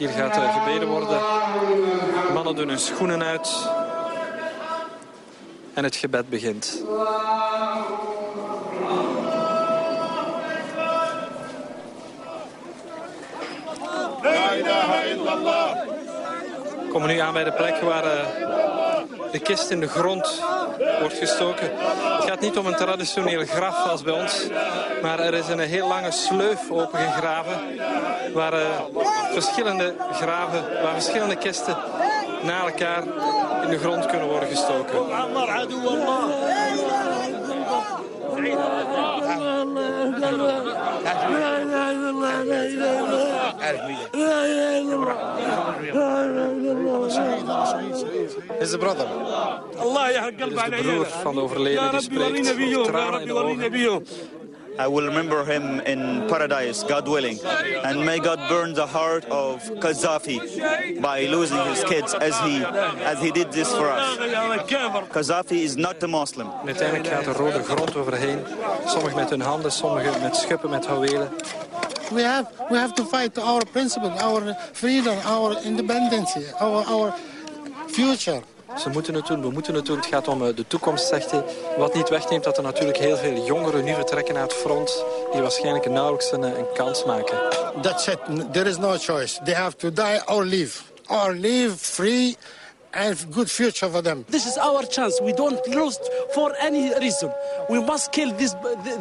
Hier gaat gebeden worden. Mannen doen hun schoenen uit. En het gebed begint. Komen nu aan bij de plek waar uh, de kist in de grond wordt gestoken. Het gaat niet om een traditioneel graf als bij ons. Maar er is een heel lange sleuf opengegraven. Waar uh, verschillende graven, waar verschillende kisten na elkaar in de grond kunnen worden gestoken. Is de brother. Is de broer van de overleden die spreekt. Tranen in de ogen. I will remember him in paradise, God willing. And may God burn the heart of Gaddafi by losing his kids as he, as he did this for us. Gaddafi is not a Muslim. Uiteindelijk gaat de rode grond overheen. Sommigen met hun handen, sommigen met schuppen, met houwelen. We have, we have to fight our principle, our freedom, our independence, our, our future. Ze moeten het doen, we moeten het doen. Het gaat om de toekomst, zegt hij. Wat niet wegneemt dat er natuurlijk heel veel jongeren nu vertrekken naar het front... die waarschijnlijk nauwelijks een, een kans maken. That's it. There is no choice. They have to die or live. Or live free and good future for them. This is our chance. We don't lose for any reason. We must kill this,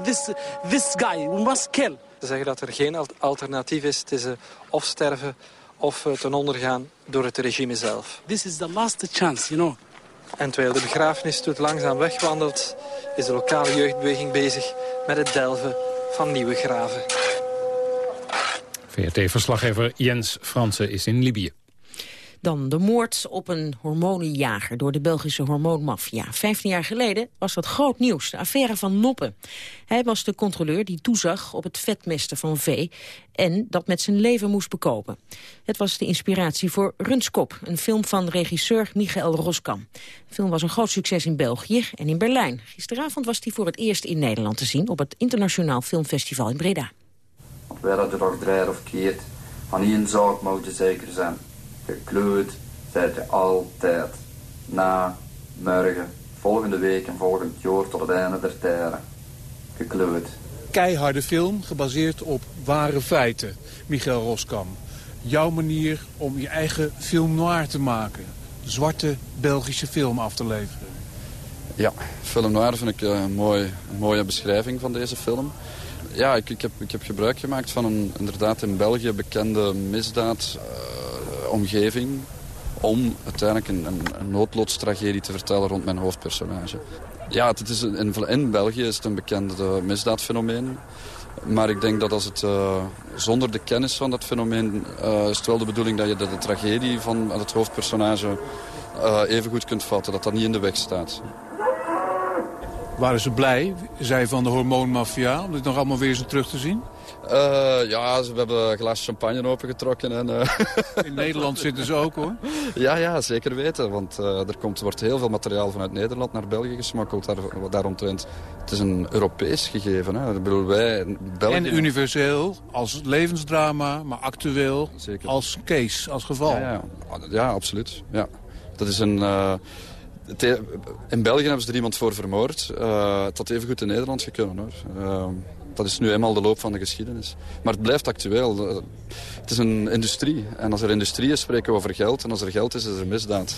this, this guy. We must kill. Ze zeggen dat er geen alternatief is. Het is uh, of sterven of uh, ten onder gaan door het regime zelf. This is the last chance, you know. En terwijl de begrafenisstoet langzaam wegwandelt... is de lokale jeugdbeweging bezig met het delven van nieuwe graven. VRT-verslaggever Jens Fransen is in Libië. Dan de moord op een hormonenjager door de Belgische hormoonmafia. Vijftien jaar geleden was dat groot nieuws, de affaire van Noppen. Hij was de controleur die toezag op het vetmesten van vee... en dat met zijn leven moest bekopen. Het was de inspiratie voor Runskop, een film van regisseur Michael Roskam. De film was een groot succes in België en in Berlijn. Gisteravond was hij voor het eerst in Nederland te zien... op het Internationaal Filmfestival in Breda. Dat er nog of keert, van één zaak mogen zeker zijn gekleurd zijt je altijd. Na, morgen, volgende week en volgend jaar tot het einde der tijden. Gekleurd. Keiharde film, gebaseerd op ware feiten. Michael Roskam. Jouw manier om je eigen film noir te maken. Zwarte Belgische film af te leveren. Ja, film noir vind ik een, mooi, een mooie beschrijving van deze film. Ja, ik, ik, heb, ik heb gebruik gemaakt van een inderdaad in België bekende misdaad... Uh, omgeving om uiteindelijk een, een, een noodlotstragedie te vertellen rond mijn hoofdpersonage. Ja, het is in, in België is het een bekende misdaadfenomeen. Maar ik denk dat als het uh, zonder de kennis van dat fenomeen... Uh, is het wel de bedoeling dat je de, de tragedie van het hoofdpersonage even goed kunt vatten. Dat dat niet in de weg staat. Waren ze blij, zij van de hormoonmafia, om dit nog allemaal weer eens terug te zien? Uh, ja, we hebben een glas champagne opengetrokken. En, uh... In Nederland zitten ze ook hoor. Ja, ja zeker weten. Want uh, er komt, wordt heel veel materiaal vanuit Nederland naar België gesmokkeld daar, daaromtrent. Het is een Europees gegeven. Hè. Ik bedoel, wij, België... En universeel, als levensdrama, maar actueel zeker. als case, als geval. Ja, ja. ja absoluut. Ja. Dat is een... in België hebben ze er iemand voor vermoord. Het had even goed in Nederland gekund hoor. Dat is nu eenmaal de loop van de geschiedenis. Maar het blijft actueel. Het is een industrie. En als er industrie is, spreken we over geld. En als er geld is, is er misdaad.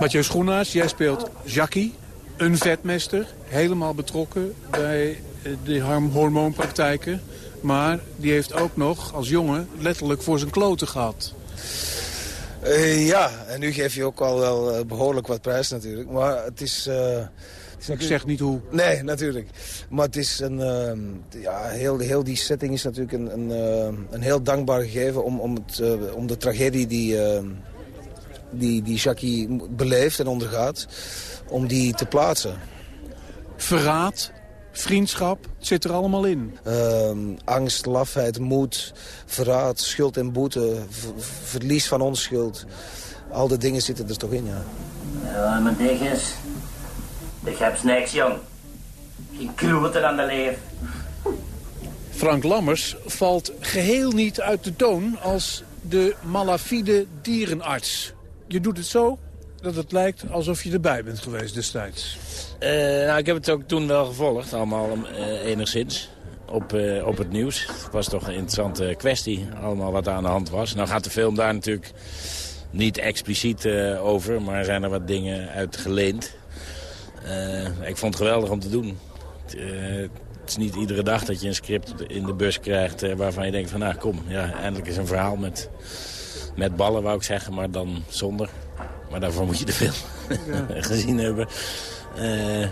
Mathieu Schoenaars, jij speelt Jackie, een vetmester. Helemaal betrokken bij de hormoonpraktijken. Maar die heeft ook nog als jongen letterlijk voor zijn kloten gehad. Uh, ja, en nu geef je ook al wel behoorlijk wat prijs natuurlijk. Maar het is... Uh, ik zeg niet hoe. Nee, natuurlijk. Maar het is een, uh, ja, heel, heel die setting is natuurlijk een, een, een heel dankbaar gegeven om, om, het, om de tragedie die, die, die Jackie beleeft en ondergaat, om die te plaatsen. Verraad, vriendschap, het zit er allemaal in. Ehm, angst, lafheid, moed, verraad, schuld en boete, verlies van onschuld. Al die dingen zitten er toch in, ja. Ja, mijn ding is... Ik heb niks, jong. Geen klote aan de leef. Frank Lammers valt geheel niet uit de toon als de malafide dierenarts. Je doet het zo dat het lijkt alsof je erbij bent geweest destijds. Uh, nou, ik heb het ook toen wel gevolgd, allemaal uh, enigszins. Op, uh, op het nieuws. Het was toch een interessante kwestie, allemaal wat aan de hand was. Nou gaat de film daar natuurlijk niet expliciet over, maar zijn er wat dingen uit geleend. ik vond het geweldig om te doen. het is niet iedere dag dat je een script in de bus krijgt waarvan je denkt van nou kom, ja, eindelijk is een verhaal met, met ballen wou ik zeggen, maar dan zonder. Maar daarvoor moet je de film ja. gezien hebben. Uh,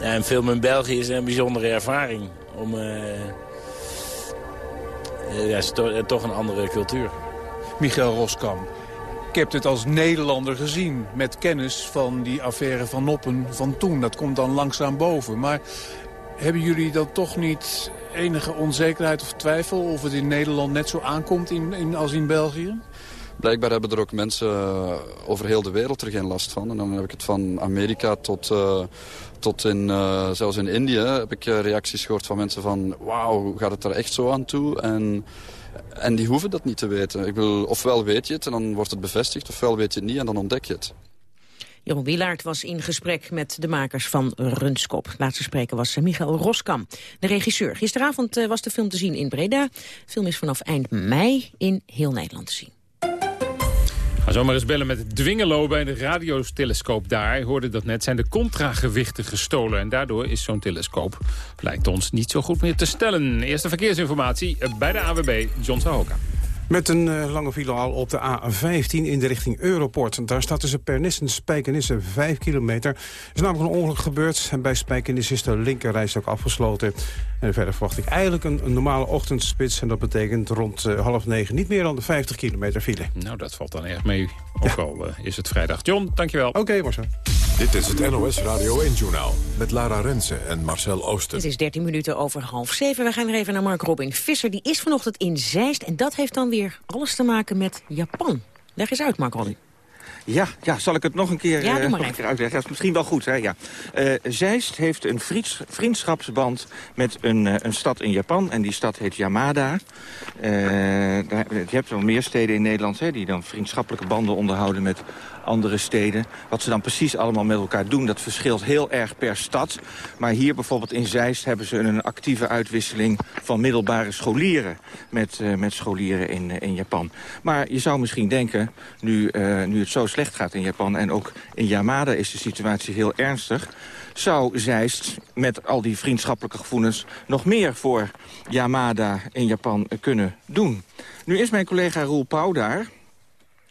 ja, een film in België is een bijzondere ervaring. Om, uh, ja, is to toch een andere cultuur. Michael Roskam, ik heb dit als Nederlander gezien. Met kennis van die affaire van Noppen van toen. Dat komt dan langzaam boven. Maar hebben jullie dan toch niet enige onzekerheid of twijfel... of het in Nederland net zo aankomt in, in, als in België? Blijkbaar hebben er ook mensen eh, over heel de wereld er geen last van. En dan heb ik het van Amerika tot, uh, tot in, uh, zelfs in Indië heb ik reacties gehoord van mensen van... wauw, gaat het er echt zo aan toe? En, en die hoeven dat niet te weten. Ik wil, ofwel weet je het en dan wordt het bevestigd, ofwel weet je het niet en dan ontdek je het. Jeroen Wielaert was in gesprek met de makers van Runskop. Laatste spreker was Michael Roskam, de regisseur. Gisteravond was de film te zien in Breda. De film is vanaf eind mei in heel Nederland te zien. Ga zomaar eens bellen met Dwingelo bij de radiotelescoop daar. Je hoorde dat net, zijn de contragewichten gestolen. En daardoor is zo'n telescoop, lijkt ons, niet zo goed meer te stellen. Eerste verkeersinformatie bij de AWB, John Sahoka. Met een uh, lange file al op de A15 in de richting Europort. Daar staat tussen Pernis en Spijkenisse 5 kilometer. Er is namelijk een ongeluk gebeurd en bij Spijkenisse is de linkerreis ook afgesloten. En verder verwacht ik eigenlijk een, een normale ochtendspits. En dat betekent rond uh, half negen niet meer dan de 50 kilometer file. Nou, dat valt dan erg mee. Ook al uh, is het vrijdag. John, dankjewel. Oké, okay, Marcel. Dit is het NOS Radio 1-journaal met Lara Rensen en Marcel Oosten. Het is 13 minuten over half zeven. We gaan er even naar Mark Robin Visser. Die is vanochtend in Zeist en dat heeft dan weer alles te maken met Japan. Leg eens uit, Mark Robin. Ja, ja, zal ik het nog een keer, ja, uh, nog een keer uitleggen? Dat is misschien wel goed. Hè? Ja. Uh, Zeist heeft een vriendschapsband met een, uh, een stad in Japan. En die stad heet Yamada. Daar, je hebt wel meer steden in Nederland hè, die dan vriendschappelijke banden onderhouden met andere steden. Wat ze dan precies allemaal met elkaar doen, dat verschilt heel erg per stad. Maar hier bijvoorbeeld in Zeist hebben ze een actieve uitwisseling van middelbare scholieren met, uh, met scholieren in, uh, in Japan. Maar je zou misschien denken, nu, uh, nu het zo slecht gaat in Japan en ook in Yamada is de situatie heel ernstig zou Zeist met al die vriendschappelijke gevoelens... nog meer voor Yamada in Japan kunnen doen. Nu is mijn collega Roel Pauw daar.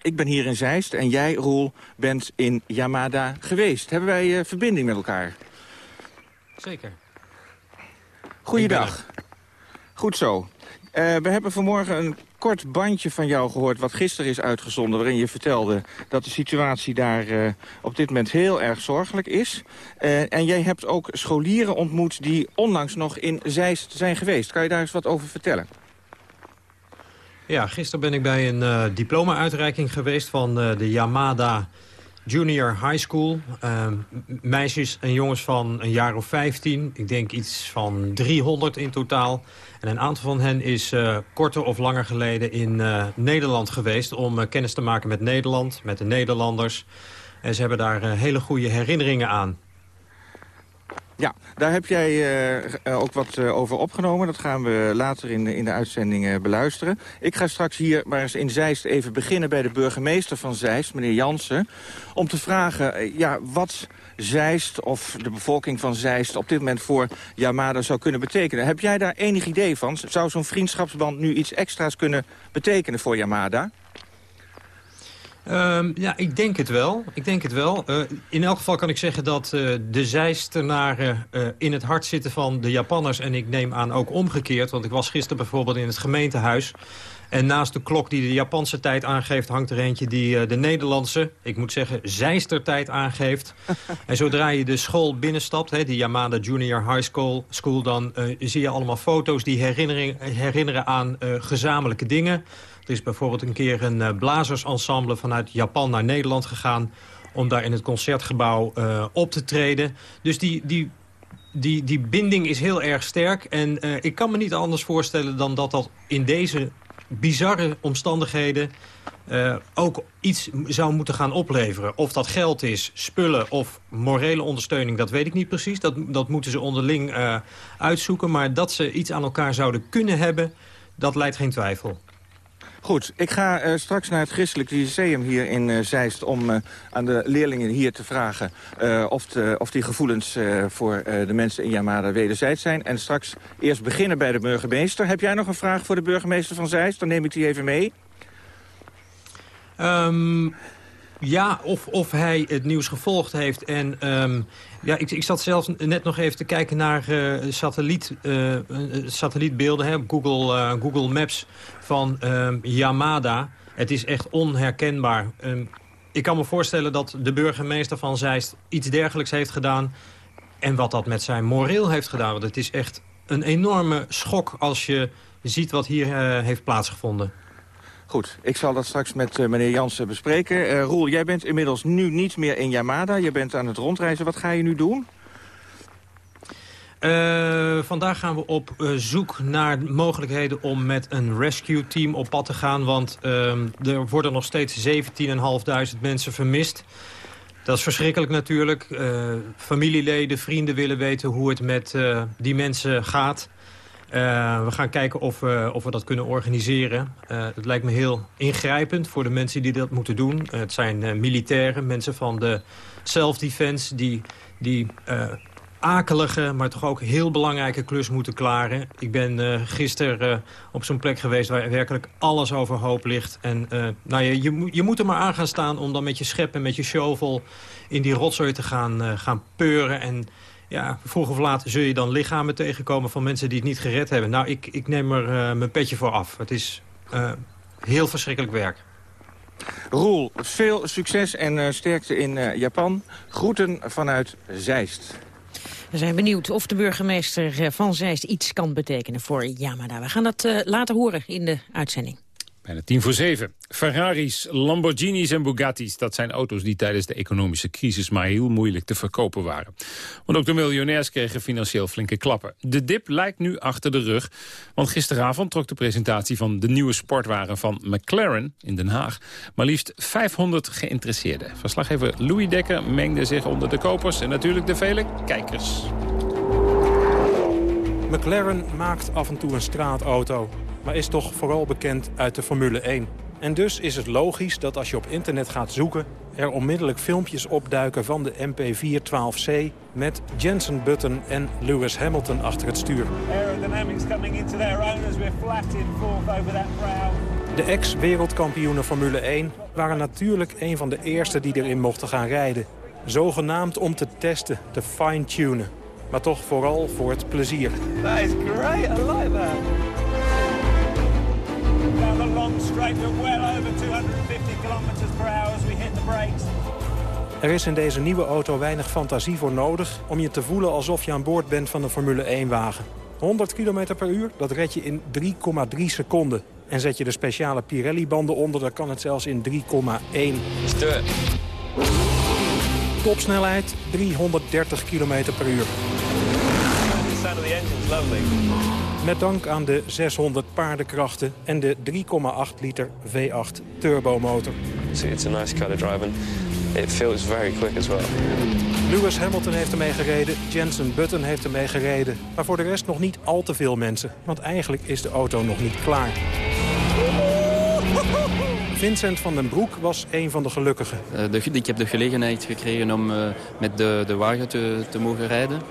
Ik ben hier in Zeist en jij, Roel, bent in Yamada geweest. Hebben wij uh, verbinding met elkaar? Zeker. Goeiedag. Goed zo. Uh, we hebben vanmorgen een kort bandje van jou gehoord... wat gisteren is uitgezonden, waarin je vertelde... dat de situatie daar uh, op dit moment heel erg zorgelijk is. Uh, en jij hebt ook scholieren ontmoet die onlangs nog in Zeist zijn geweest. Kan je daar eens wat over vertellen? Ja, gisteren ben ik bij een uh, diploma-uitreiking geweest van uh, de Yamada Junior High School. Uh, meisjes en jongens van een jaar of 15. Ik denk iets van 300 in totaal. En een aantal van hen is uh, korter of langer geleden in Nederland geweest... om kennis te maken met Nederland, met de Nederlanders. En ze hebben daar hele goede herinneringen aan. Ja, daar heb jij uh, ook wat uh, over opgenomen. Dat gaan we later in in de uitzending beluisteren. Ik ga straks hier maar eens in Zeist even beginnen bij de burgemeester van Zeist, meneer Jansen. Om te vragen ja, wat Zeist of de bevolking van Zeist op dit moment voor Yamada zou kunnen betekenen. Heb jij daar enig idee van? Zou zo'n vriendschapsband nu iets extra's kunnen betekenen voor Yamada? Um, ja, ik denk het wel. Ik denk het wel. Uh, in elk geval kan ik zeggen dat uh, de zijstenaren uh, in het hart zitten van de Japanners. En ik neem aan ook omgekeerd. Want ik was gisteren bijvoorbeeld in het gemeentehuis. En naast de klok die de Japanse tijd aangeeft... hangt er eentje die de Nederlandse, ik moet zeggen, zijstertijd aangeeft. en zodra je de school binnenstapt, hè, die Yamada Junior High School... school dan zie je allemaal foto's die herinneren aan gezamenlijke dingen... Is bijvoorbeeld een keer een uh, blazersensemble vanuit Japan naar Nederland gegaan... om daar in het concertgebouw uh, op te treden. Dus die, die, die, die binding is heel erg sterk. En uh, ik kan me niet anders voorstellen dan dat dat in deze bizarre omstandigheden... Ook iets zou moeten gaan opleveren. Of dat geld is, spullen of morele ondersteuning, dat weet ik niet precies. Dat, dat moeten ze onderling uitzoeken. Maar dat ze iets aan elkaar zouden kunnen hebben, dat leidt geen twijfel. Goed, ik ga uh, straks naar het Christelijk Lyceum hier in uh, Zeist... om uh, aan de leerlingen hier te vragen of, de, of die gevoelens voor de mensen in Yamada wederzijds zijn. En straks eerst beginnen bij de burgemeester. Heb jij nog een vraag voor de burgemeester van Zeist? Dan neem ik die even mee. Um, ja, of, of hij het nieuws gevolgd heeft. En um, ja, ik, ik zat zelfs net nog even te kijken naar uh, satelliet, uh, satellietbeelden hè, Google, uh, Google Maps van um, Yamada. Het is echt onherkenbaar. Um, ik kan me voorstellen dat de burgemeester van Zeist iets dergelijks heeft gedaan. En wat dat met zijn moreel heeft gedaan. Want het is echt een enorme schok als je ziet wat hier heeft plaatsgevonden. Goed, ik zal dat straks met uh, meneer Jansen bespreken. Uh, Roel, jij bent inmiddels nu niet meer in Yamada. Je bent aan het rondreizen. Wat ga je nu doen? Uh, vandaag gaan we op zoek naar mogelijkheden om met een rescue team op pad te gaan. Want er worden nog steeds 17.500 mensen vermist. Dat is verschrikkelijk natuurlijk. familieleden, vrienden willen weten hoe het met die mensen gaat. Uh, we gaan kijken of, of we dat kunnen organiseren. Uh, het lijkt me heel ingrijpend voor de mensen die dat moeten doen. Uh, het zijn militairen, mensen van de self-defense... die, die akelige, maar toch ook heel belangrijke klus moeten klaren. Ik ben gisteren op zo'n plek geweest waar werkelijk alles overhoop ligt. En nou, je, je, je moet er maar aan gaan staan om dan met je schep en met je shovel... in die rotzooi te gaan, gaan peuren en ja, vroeg of laat zul je dan lichamen tegenkomen van mensen die het niet gered hebben. Nou, ik, ik neem er uh, mijn petje voor af. Het is uh, heel verschrikkelijk werk. Roel, veel succes en uh, sterkte in Japan. Groeten vanuit Zeist. We zijn benieuwd of de burgemeester van Zeist iets kan betekenen voor Yamada. We gaan dat later horen in de uitzending. Bijna tien voor zeven. Ferraris, Lamborghinis en Bugattis, dat zijn auto's die tijdens de economische crisis maar heel moeilijk te verkopen waren. Want ook de miljonairs kregen financieel flinke klappen. De dip lijkt nu achter de rug, want gisteravond trok de presentatie van de nieuwe sportwagen van McLaren in Den Haag maar liefst 500 geïnteresseerden. Verslaggever Louis Dekker mengde zich onder de kopers en natuurlijk de vele kijkers. McLaren maakt af en toe een straatauto maar is toch vooral bekend uit de Formule 1. En dus is het logisch dat als je op internet gaat zoeken... er onmiddellijk filmpjes opduiken van de MP412C... met Jensen Button en Lewis Hamilton achter het stuur. De ex-wereldkampioenen Formule 1 waren natuurlijk een van de eerste die erin mochten gaan rijden. Zogenaamd om te testen, te fine-tunen. Maar toch vooral voor het plezier. That is great, I like that long straight at well over 250 km per hour as we hit the brakes. Er is in deze nieuwe auto weinig fantasie voor nodig... om je te voelen alsof je aan boord bent van een Formule 1-wagen. 100 km per uur, dat red je in 3,3 seconden. En zet je de speciale Pirelli-banden onder, dan kan het zelfs in 3,1. Topsnelheid 330 km per uur. The sound of the engine is lovely. Met dank aan de 600 paardenkrachten en de 3,8 liter V8 turbomotor. It's a nice car to drive and it feels very quick as well. Lewis Hamilton heeft ermee gereden, Jensen Button heeft ermee gereden. Maar voor de rest nog niet al te veel mensen, want eigenlijk is de auto nog niet klaar. Vincent van den Broek was een van de gelukkigen. Uh, ik heb de gelegenheid gekregen om uh, met de, de wagen te, te mogen rijden.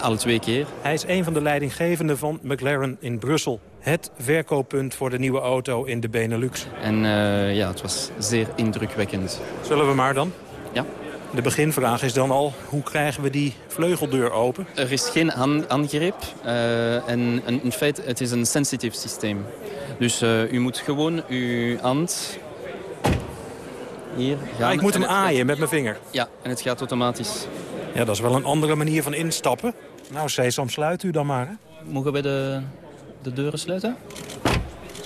Alle twee keer. Hij is een van de leidinggevenden van McLaren in Brussel. Het verkooppunt voor de nieuwe auto in de Benelux. En uh, ja, het was zeer indrukwekkend. Zullen we maar dan? Ja. De beginvraag is dan al, hoe krijgen we die vleugeldeur open? Er is geen aangreep. Uh, en, en, in feite, het is een sensitive systeem. Dus uh, u moet gewoon uw hand hier gaan. Ah, ik moet hem aaien met mijn vinger? Ja, en het gaat automatisch. Ja, dat is wel een andere manier van instappen. Nou, Sesam, sluit u dan maar. Hè? Mogen we de, de deuren sluiten?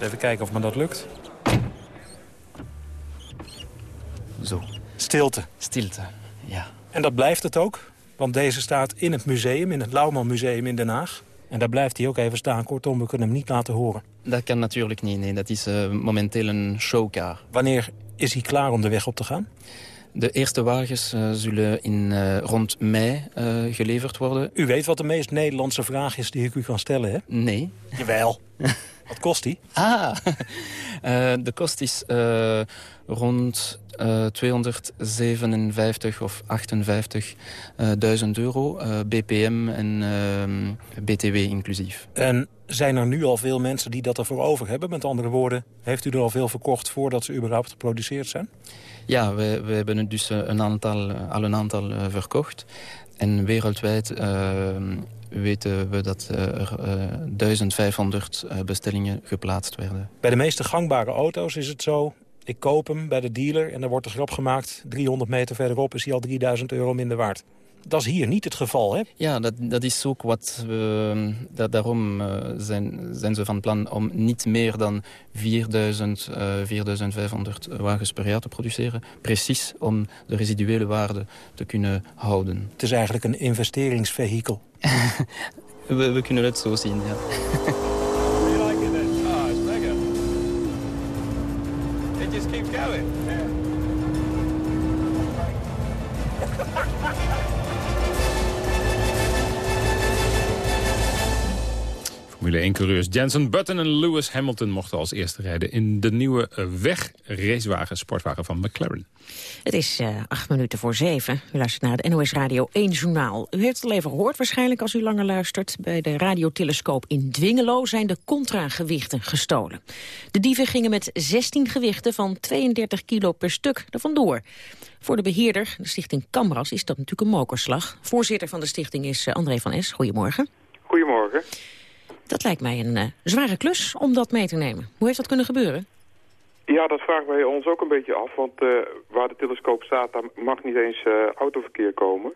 Even kijken of me dat lukt. Zo. Stilte. Stilte, ja. En dat blijft het ook? Want deze staat in het museum, in het Lauwman Museum in Den Haag. En daar blijft hij ook even staan. Kortom, we kunnen hem niet laten horen. Dat kan natuurlijk niet, nee. Dat is uh, momenteel een showcar. Wanneer is hij klaar om de weg op te gaan? De eerste wagens uh, zullen in uh, rond mei uh, geleverd worden. U weet wat de meest Nederlandse vraag is die ik u kan stellen, hè? Nee. Jawel. wat kost die? Ah, de kost is rond 257 of 58.000 euro, BPM en BTW inclusief. En zijn er nu al veel mensen die dat ervoor over hebben? Met andere woorden, heeft u er al veel verkocht voordat ze überhaupt geproduceerd zijn? Ja, we, we hebben dus een aantal, al een aantal uh, verkocht. En wereldwijd weten we dat er uh, 1500 bestellingen geplaatst werden. Bij de meeste gangbare auto's is het zo... ik koop hem bij de dealer en dan wordt de grap gemaakt... 300 meter verderop is hij al 3000 euro minder waard dat is hier niet het geval, hè? Ja, dat, dat is ook wat we... Dat, daarom uh, zijn, zijn ze van plan om niet meer dan 4000, uh, 4500 wagens per jaar te produceren. Precies om de residuele waarde te kunnen houden. Het is eigenlijk een investeringsvehikel. we, we kunnen het zo zien, ja. Just going. Formule 1-coureurs Jensen Button en Lewis Hamilton mochten als eerste rijden... in de nieuwe wegracewagen, sportwagen van McLaren. Het is uh, acht minuten voor zeven. U luistert naar het NOS Radio 1 Journaal. U heeft het al even gehoord waarschijnlijk als u langer luistert. Bij de radiotelescoop in Dwingelo zijn de contragewichten gestolen. De dieven gingen met 16 gewichten van 32 kilo per stuk er vandoor. Voor de beheerder, de stichting Camras, is dat natuurlijk een mokerslag. Voorzitter van de stichting is André van Es. Goedemorgen. Goedemorgen. Dat lijkt mij een uh, zware klus om dat mee te nemen. Hoe heeft dat kunnen gebeuren? Ja, dat vragen wij ons ook een beetje af. Want uh, waar de telescoop staat, daar mag niet eens uh, autoverkeer komen.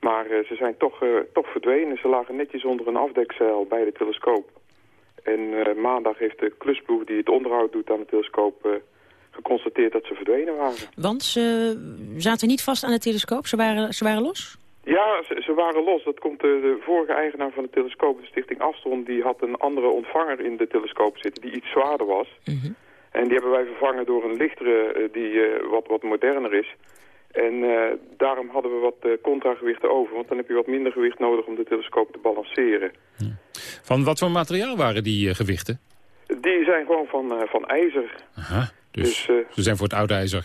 Maar ze zijn toch, toch verdwenen. Ze lagen netjes onder een afdekzeil bij de telescoop. En maandag heeft de klusploeg die het onderhoud doet aan de telescoop... geconstateerd dat ze verdwenen waren. Want ze zaten niet vast aan de telescoop? Ze waren, ze waren los? Ja, ze, ze, waren los. Dat komt de, de, vorige eigenaar van de telescoop, de stichting Astron... die had een andere ontvanger in de telescoop zitten die iets zwaarder was. -hmm. En die hebben wij vervangen door een lichtere uh, die uh, wat, wat moderner is. En uh, daarom hadden we wat contragewichten over. Want dan heb je wat minder gewicht nodig om de telescoop te balanceren. Van wat voor materiaal waren die gewichten? Die zijn gewoon van, van ijzer. Aha, dus, dus ze zijn voor het oude ijzer.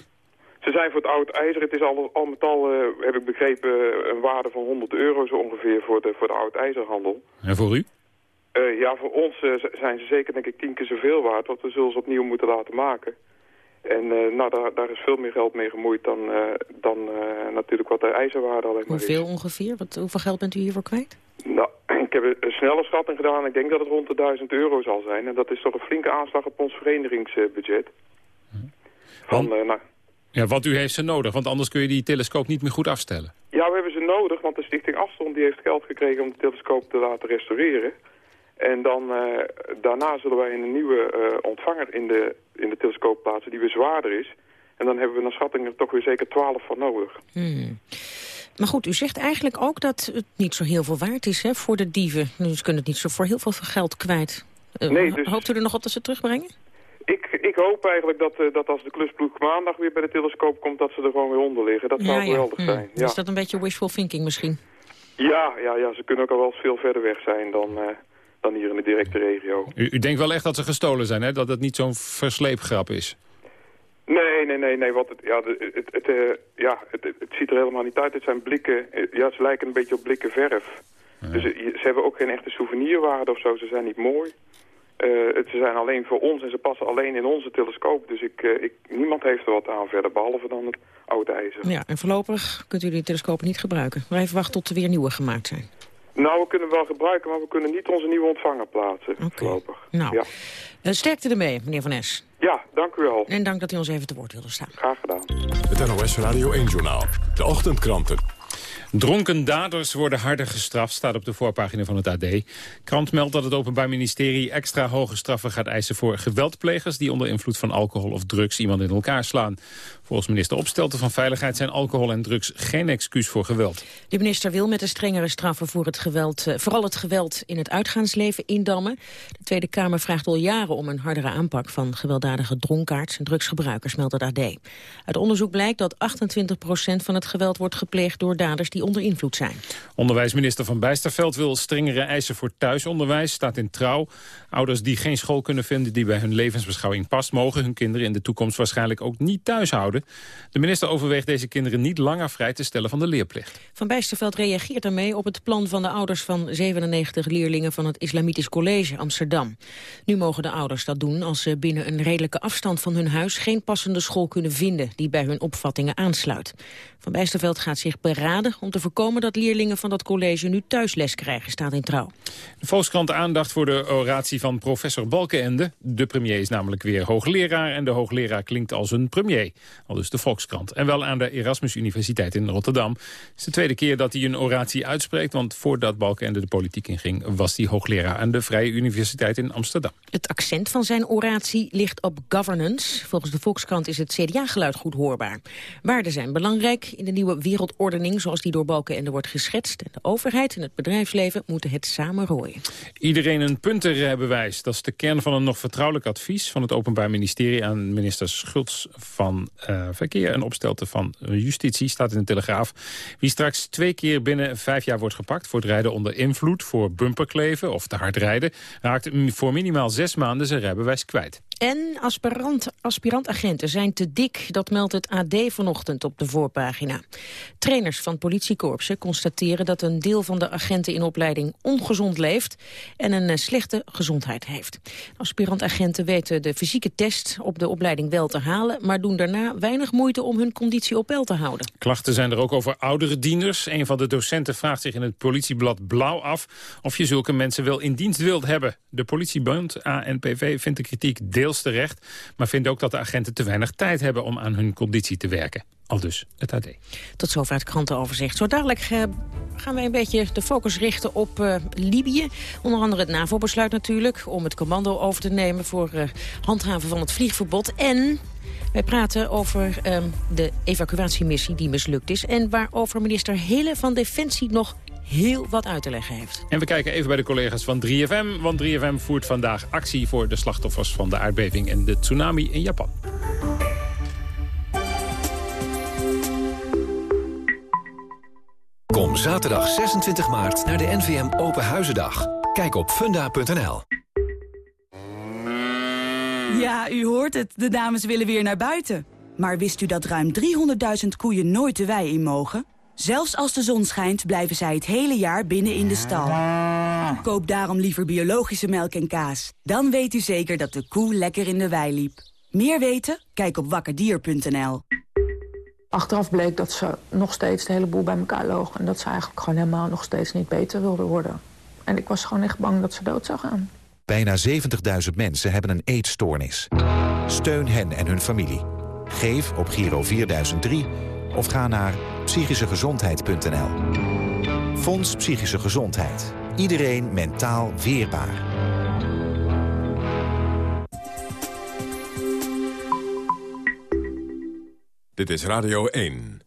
Ze zijn voor het oud ijzer. Het is al, al met al, uh, heb ik begrepen, een waarde van 100 euro zo ongeveer voor de, voor de oud ijzerhandel. En voor u? Uh, ja, voor ons uh, zijn ze zeker denk ik tien keer zoveel waard, want we zullen ze opnieuw moeten laten maken. En nou, daar, daar is veel meer geld mee gemoeid dan, dan natuurlijk wat de ijzerwaarde alleen maar Hoeveel is. ongeveer? Wat, hoeveel geld bent u hiervoor kwijt? Nou, ik heb een snelle schatting gedaan. Ik denk dat het rond de 1000 euro zal zijn. En dat is toch een flinke aanslag op ons verenigingsbudget. Van, nou, ja, want u heeft ze nodig, want anders kun je die telescoop niet meer goed afstellen. Ja, we hebben ze nodig, want de Stichting Afstand die heeft geld gekregen om de telescoop te laten restaureren. En dan, uh, daarna zullen wij een nieuwe uh, ontvanger in de, in de telescoop plaatsen die weer zwaarder is. En dan hebben we naar schatting er toch weer zeker 12 van nodig. Hmm. Maar goed, u zegt eigenlijk ook dat het niet zo heel veel waard is hè, voor de dieven. Dus kunnen het niet zo voor heel veel geld kwijt. Uh, nee, dus... Hoopt u er nog op dat ze terugbrengen? Ik, ik hoop eigenlijk dat, uh, dat als de klusploeg maandag weer bij de telescoop komt... dat ze er gewoon weer onder liggen. Dat zou geweldig ja. zijn. Ja. Is dat een beetje wishful thinking misschien? Ja, ja, ja ze kunnen ook al wel eens veel verder weg zijn dan, uh, dan hier in de directe regio. U, u, denkt wel echt dat ze gestolen zijn, hè? Dat het niet zo'n versleepgrap is? Nee, nee, nee, nee. Wat het, ja, het, het, het, uh, ja, het, het, ziet er helemaal niet uit. Het zijn blikken, ja, ze lijken een beetje op blikken verf. Dus ze hebben ook geen echte souvenirwaarde of zo. Ze zijn niet mooi. Ze zijn alleen voor ons en ze passen alleen in onze telescoop. Dus ik, ik, niemand heeft er wat aan verder, behalve dan het oude ijzer. Ja, en voorlopig kunt u die telescopen niet gebruiken. Maar even wachten tot er weer nieuwe gemaakt zijn. Nou, we kunnen wel gebruiken, maar we kunnen niet onze nieuwe ontvanger plaatsen. Okay. Voorlopig. Nou, ja. sterkte ermee, meneer Van Es. Ja, dank u wel. En dank dat u ons even te woord wilde staan. Graag gedaan. Het NOS Radio 1-journaal. De ochtendkranten. Dronken daders worden harder gestraft, staat op de voorpagina van het AD. Krant meldt dat het Openbaar Ministerie extra hoge straffen gaat eisen voor geweldplegers die onder invloed van alcohol of drugs iemand in elkaar slaan. Volgens minister Opstelten van Veiligheid zijn alcohol en drugs geen excuus voor geweld. De minister wil met de strengere straffen voor het geweld, eh, vooral het geweld in het uitgaansleven indammen. De Tweede Kamer vraagt al jaren om een hardere aanpak van gewelddadige dronkaards en drugsgebruikers, meldt het AD. Uit onderzoek blijkt dat 28% van het geweld wordt gepleegd door daders die onder invloed zijn. Onderwijsminister Van Bijsterveld wil strengere eisen voor thuisonderwijs, staat in trouw. Ouders die geen school kunnen vinden die bij hun levensbeschouwing past, mogen hun kinderen in de toekomst waarschijnlijk ook niet thuis houden. De minister overweegt deze kinderen niet langer vrij te stellen van de leerplicht. Van Bijsterveld reageert daarmee op het plan van de ouders van 97 leerlingen van het Islamitisch College Amsterdam. Nu mogen de ouders dat doen als ze binnen een redelijke afstand van hun huis geen passende school kunnen vinden die bij hun opvattingen aansluit. Van Bijsterveld gaat zich beraden om te voorkomen dat leerlingen van dat college nu thuisles krijgen, staat in trouw. De Volkskrant aandacht voor de oratie van professor Balkenende. De premier is namelijk weer hoogleraar en de hoogleraar klinkt als een premier. Al dus de Volkskrant. En wel aan de Erasmus Universiteit in Rotterdam. Het is de tweede keer dat hij een oratie uitspreekt, want voordat Balkenende de politiek inging was hij hoogleraar aan de Vrije Universiteit in Amsterdam. Het accent van zijn oratie ligt op governance. Volgens de Volkskrant is het CDA-geluid goed hoorbaar. Waarden zijn belangrijk in de nieuwe wereldordening zoals die door Balkenende wordt geschetst. En de overheid en het bedrijfsleven moeten het samen rooien. Iedereen een puntenrijbewijs. Dat is de kern van een nog vertrouwelijk advies van het Openbaar Ministerie aan minister Schultz van uh, Verkeer en Opstelten van Justitie, staat in de Telegraaf. Wie straks twee keer binnen vijf jaar wordt gepakt voor het rijden onder invloed, voor bumperkleven of te hard rijden, raakt voor minimaal zes maanden zijn rijbewijs kwijt. En aspirant, aspirantagenten zijn te dik, dat meldt het AD vanochtend op de voorpagina. Trainers van politiekorpsen constateren dat een deel van de agenten in opleiding ongezond leeft en een eh, slechte gezondheid heeft. Aspirantagenten weten de fysieke test op de opleiding wel te halen, maar doen daarna weinig moeite om hun conditie op peil te houden. Klachten zijn er ook over oudere dieners. Een van de docenten vraagt zich in het politieblad Blauw af of je zulke mensen wel in dienst wilt hebben. De politiebond ANPV vindt de kritiek deel deels terecht... maar vindt ook dat de agenten te weinig tijd hebben om aan hun conditie te werken. Al dus het AD. Tot zover het krantenoverzicht. Zo dadelijk uh, gaan wij een beetje de focus richten op uh, Libië. Onder andere het NAVO-besluit natuurlijk... om het commando over te nemen voor uh, handhaven van het vliegverbod. En wij praten over ehm, de evacuatiemissie die mislukt is... en waarover minister Hille van Defensie nog heel wat uit te leggen heeft. En we kijken even bij de collega's van 3FM. Want 3FM voert vandaag actie voor de slachtoffers van de aardbeving en de tsunami in Japan. Kom zaterdag 26 maart naar de NVM Open Huizendag. Kijk op funda.nl. Ja, u hoort het. De dames willen weer naar buiten. Maar wist u dat ruim 300.000 koeien nooit de wei in mogen? Zelfs als de zon schijnt, blijven zij het hele jaar binnen in de stal. Koop daarom liever biologische melk en kaas. Dan weet u zeker dat de koe lekker in de wei liep. Meer weten? Kijk op wakkerdier.nl. Achteraf bleek dat ze nog steeds de hele boel bij elkaar loog... en dat ze eigenlijk gewoon helemaal nog steeds niet beter wilde worden. En ik was gewoon echt bang dat ze dood zou gaan. Bijna 70.000 mensen hebben een eetstoornis. Steun hen en hun familie. Geef op Giro 4003 of ga naar psychischegezondheid.nl. Fonds Psychische Gezondheid. Iedereen mentaal weerbaar. Dit is Radio 1.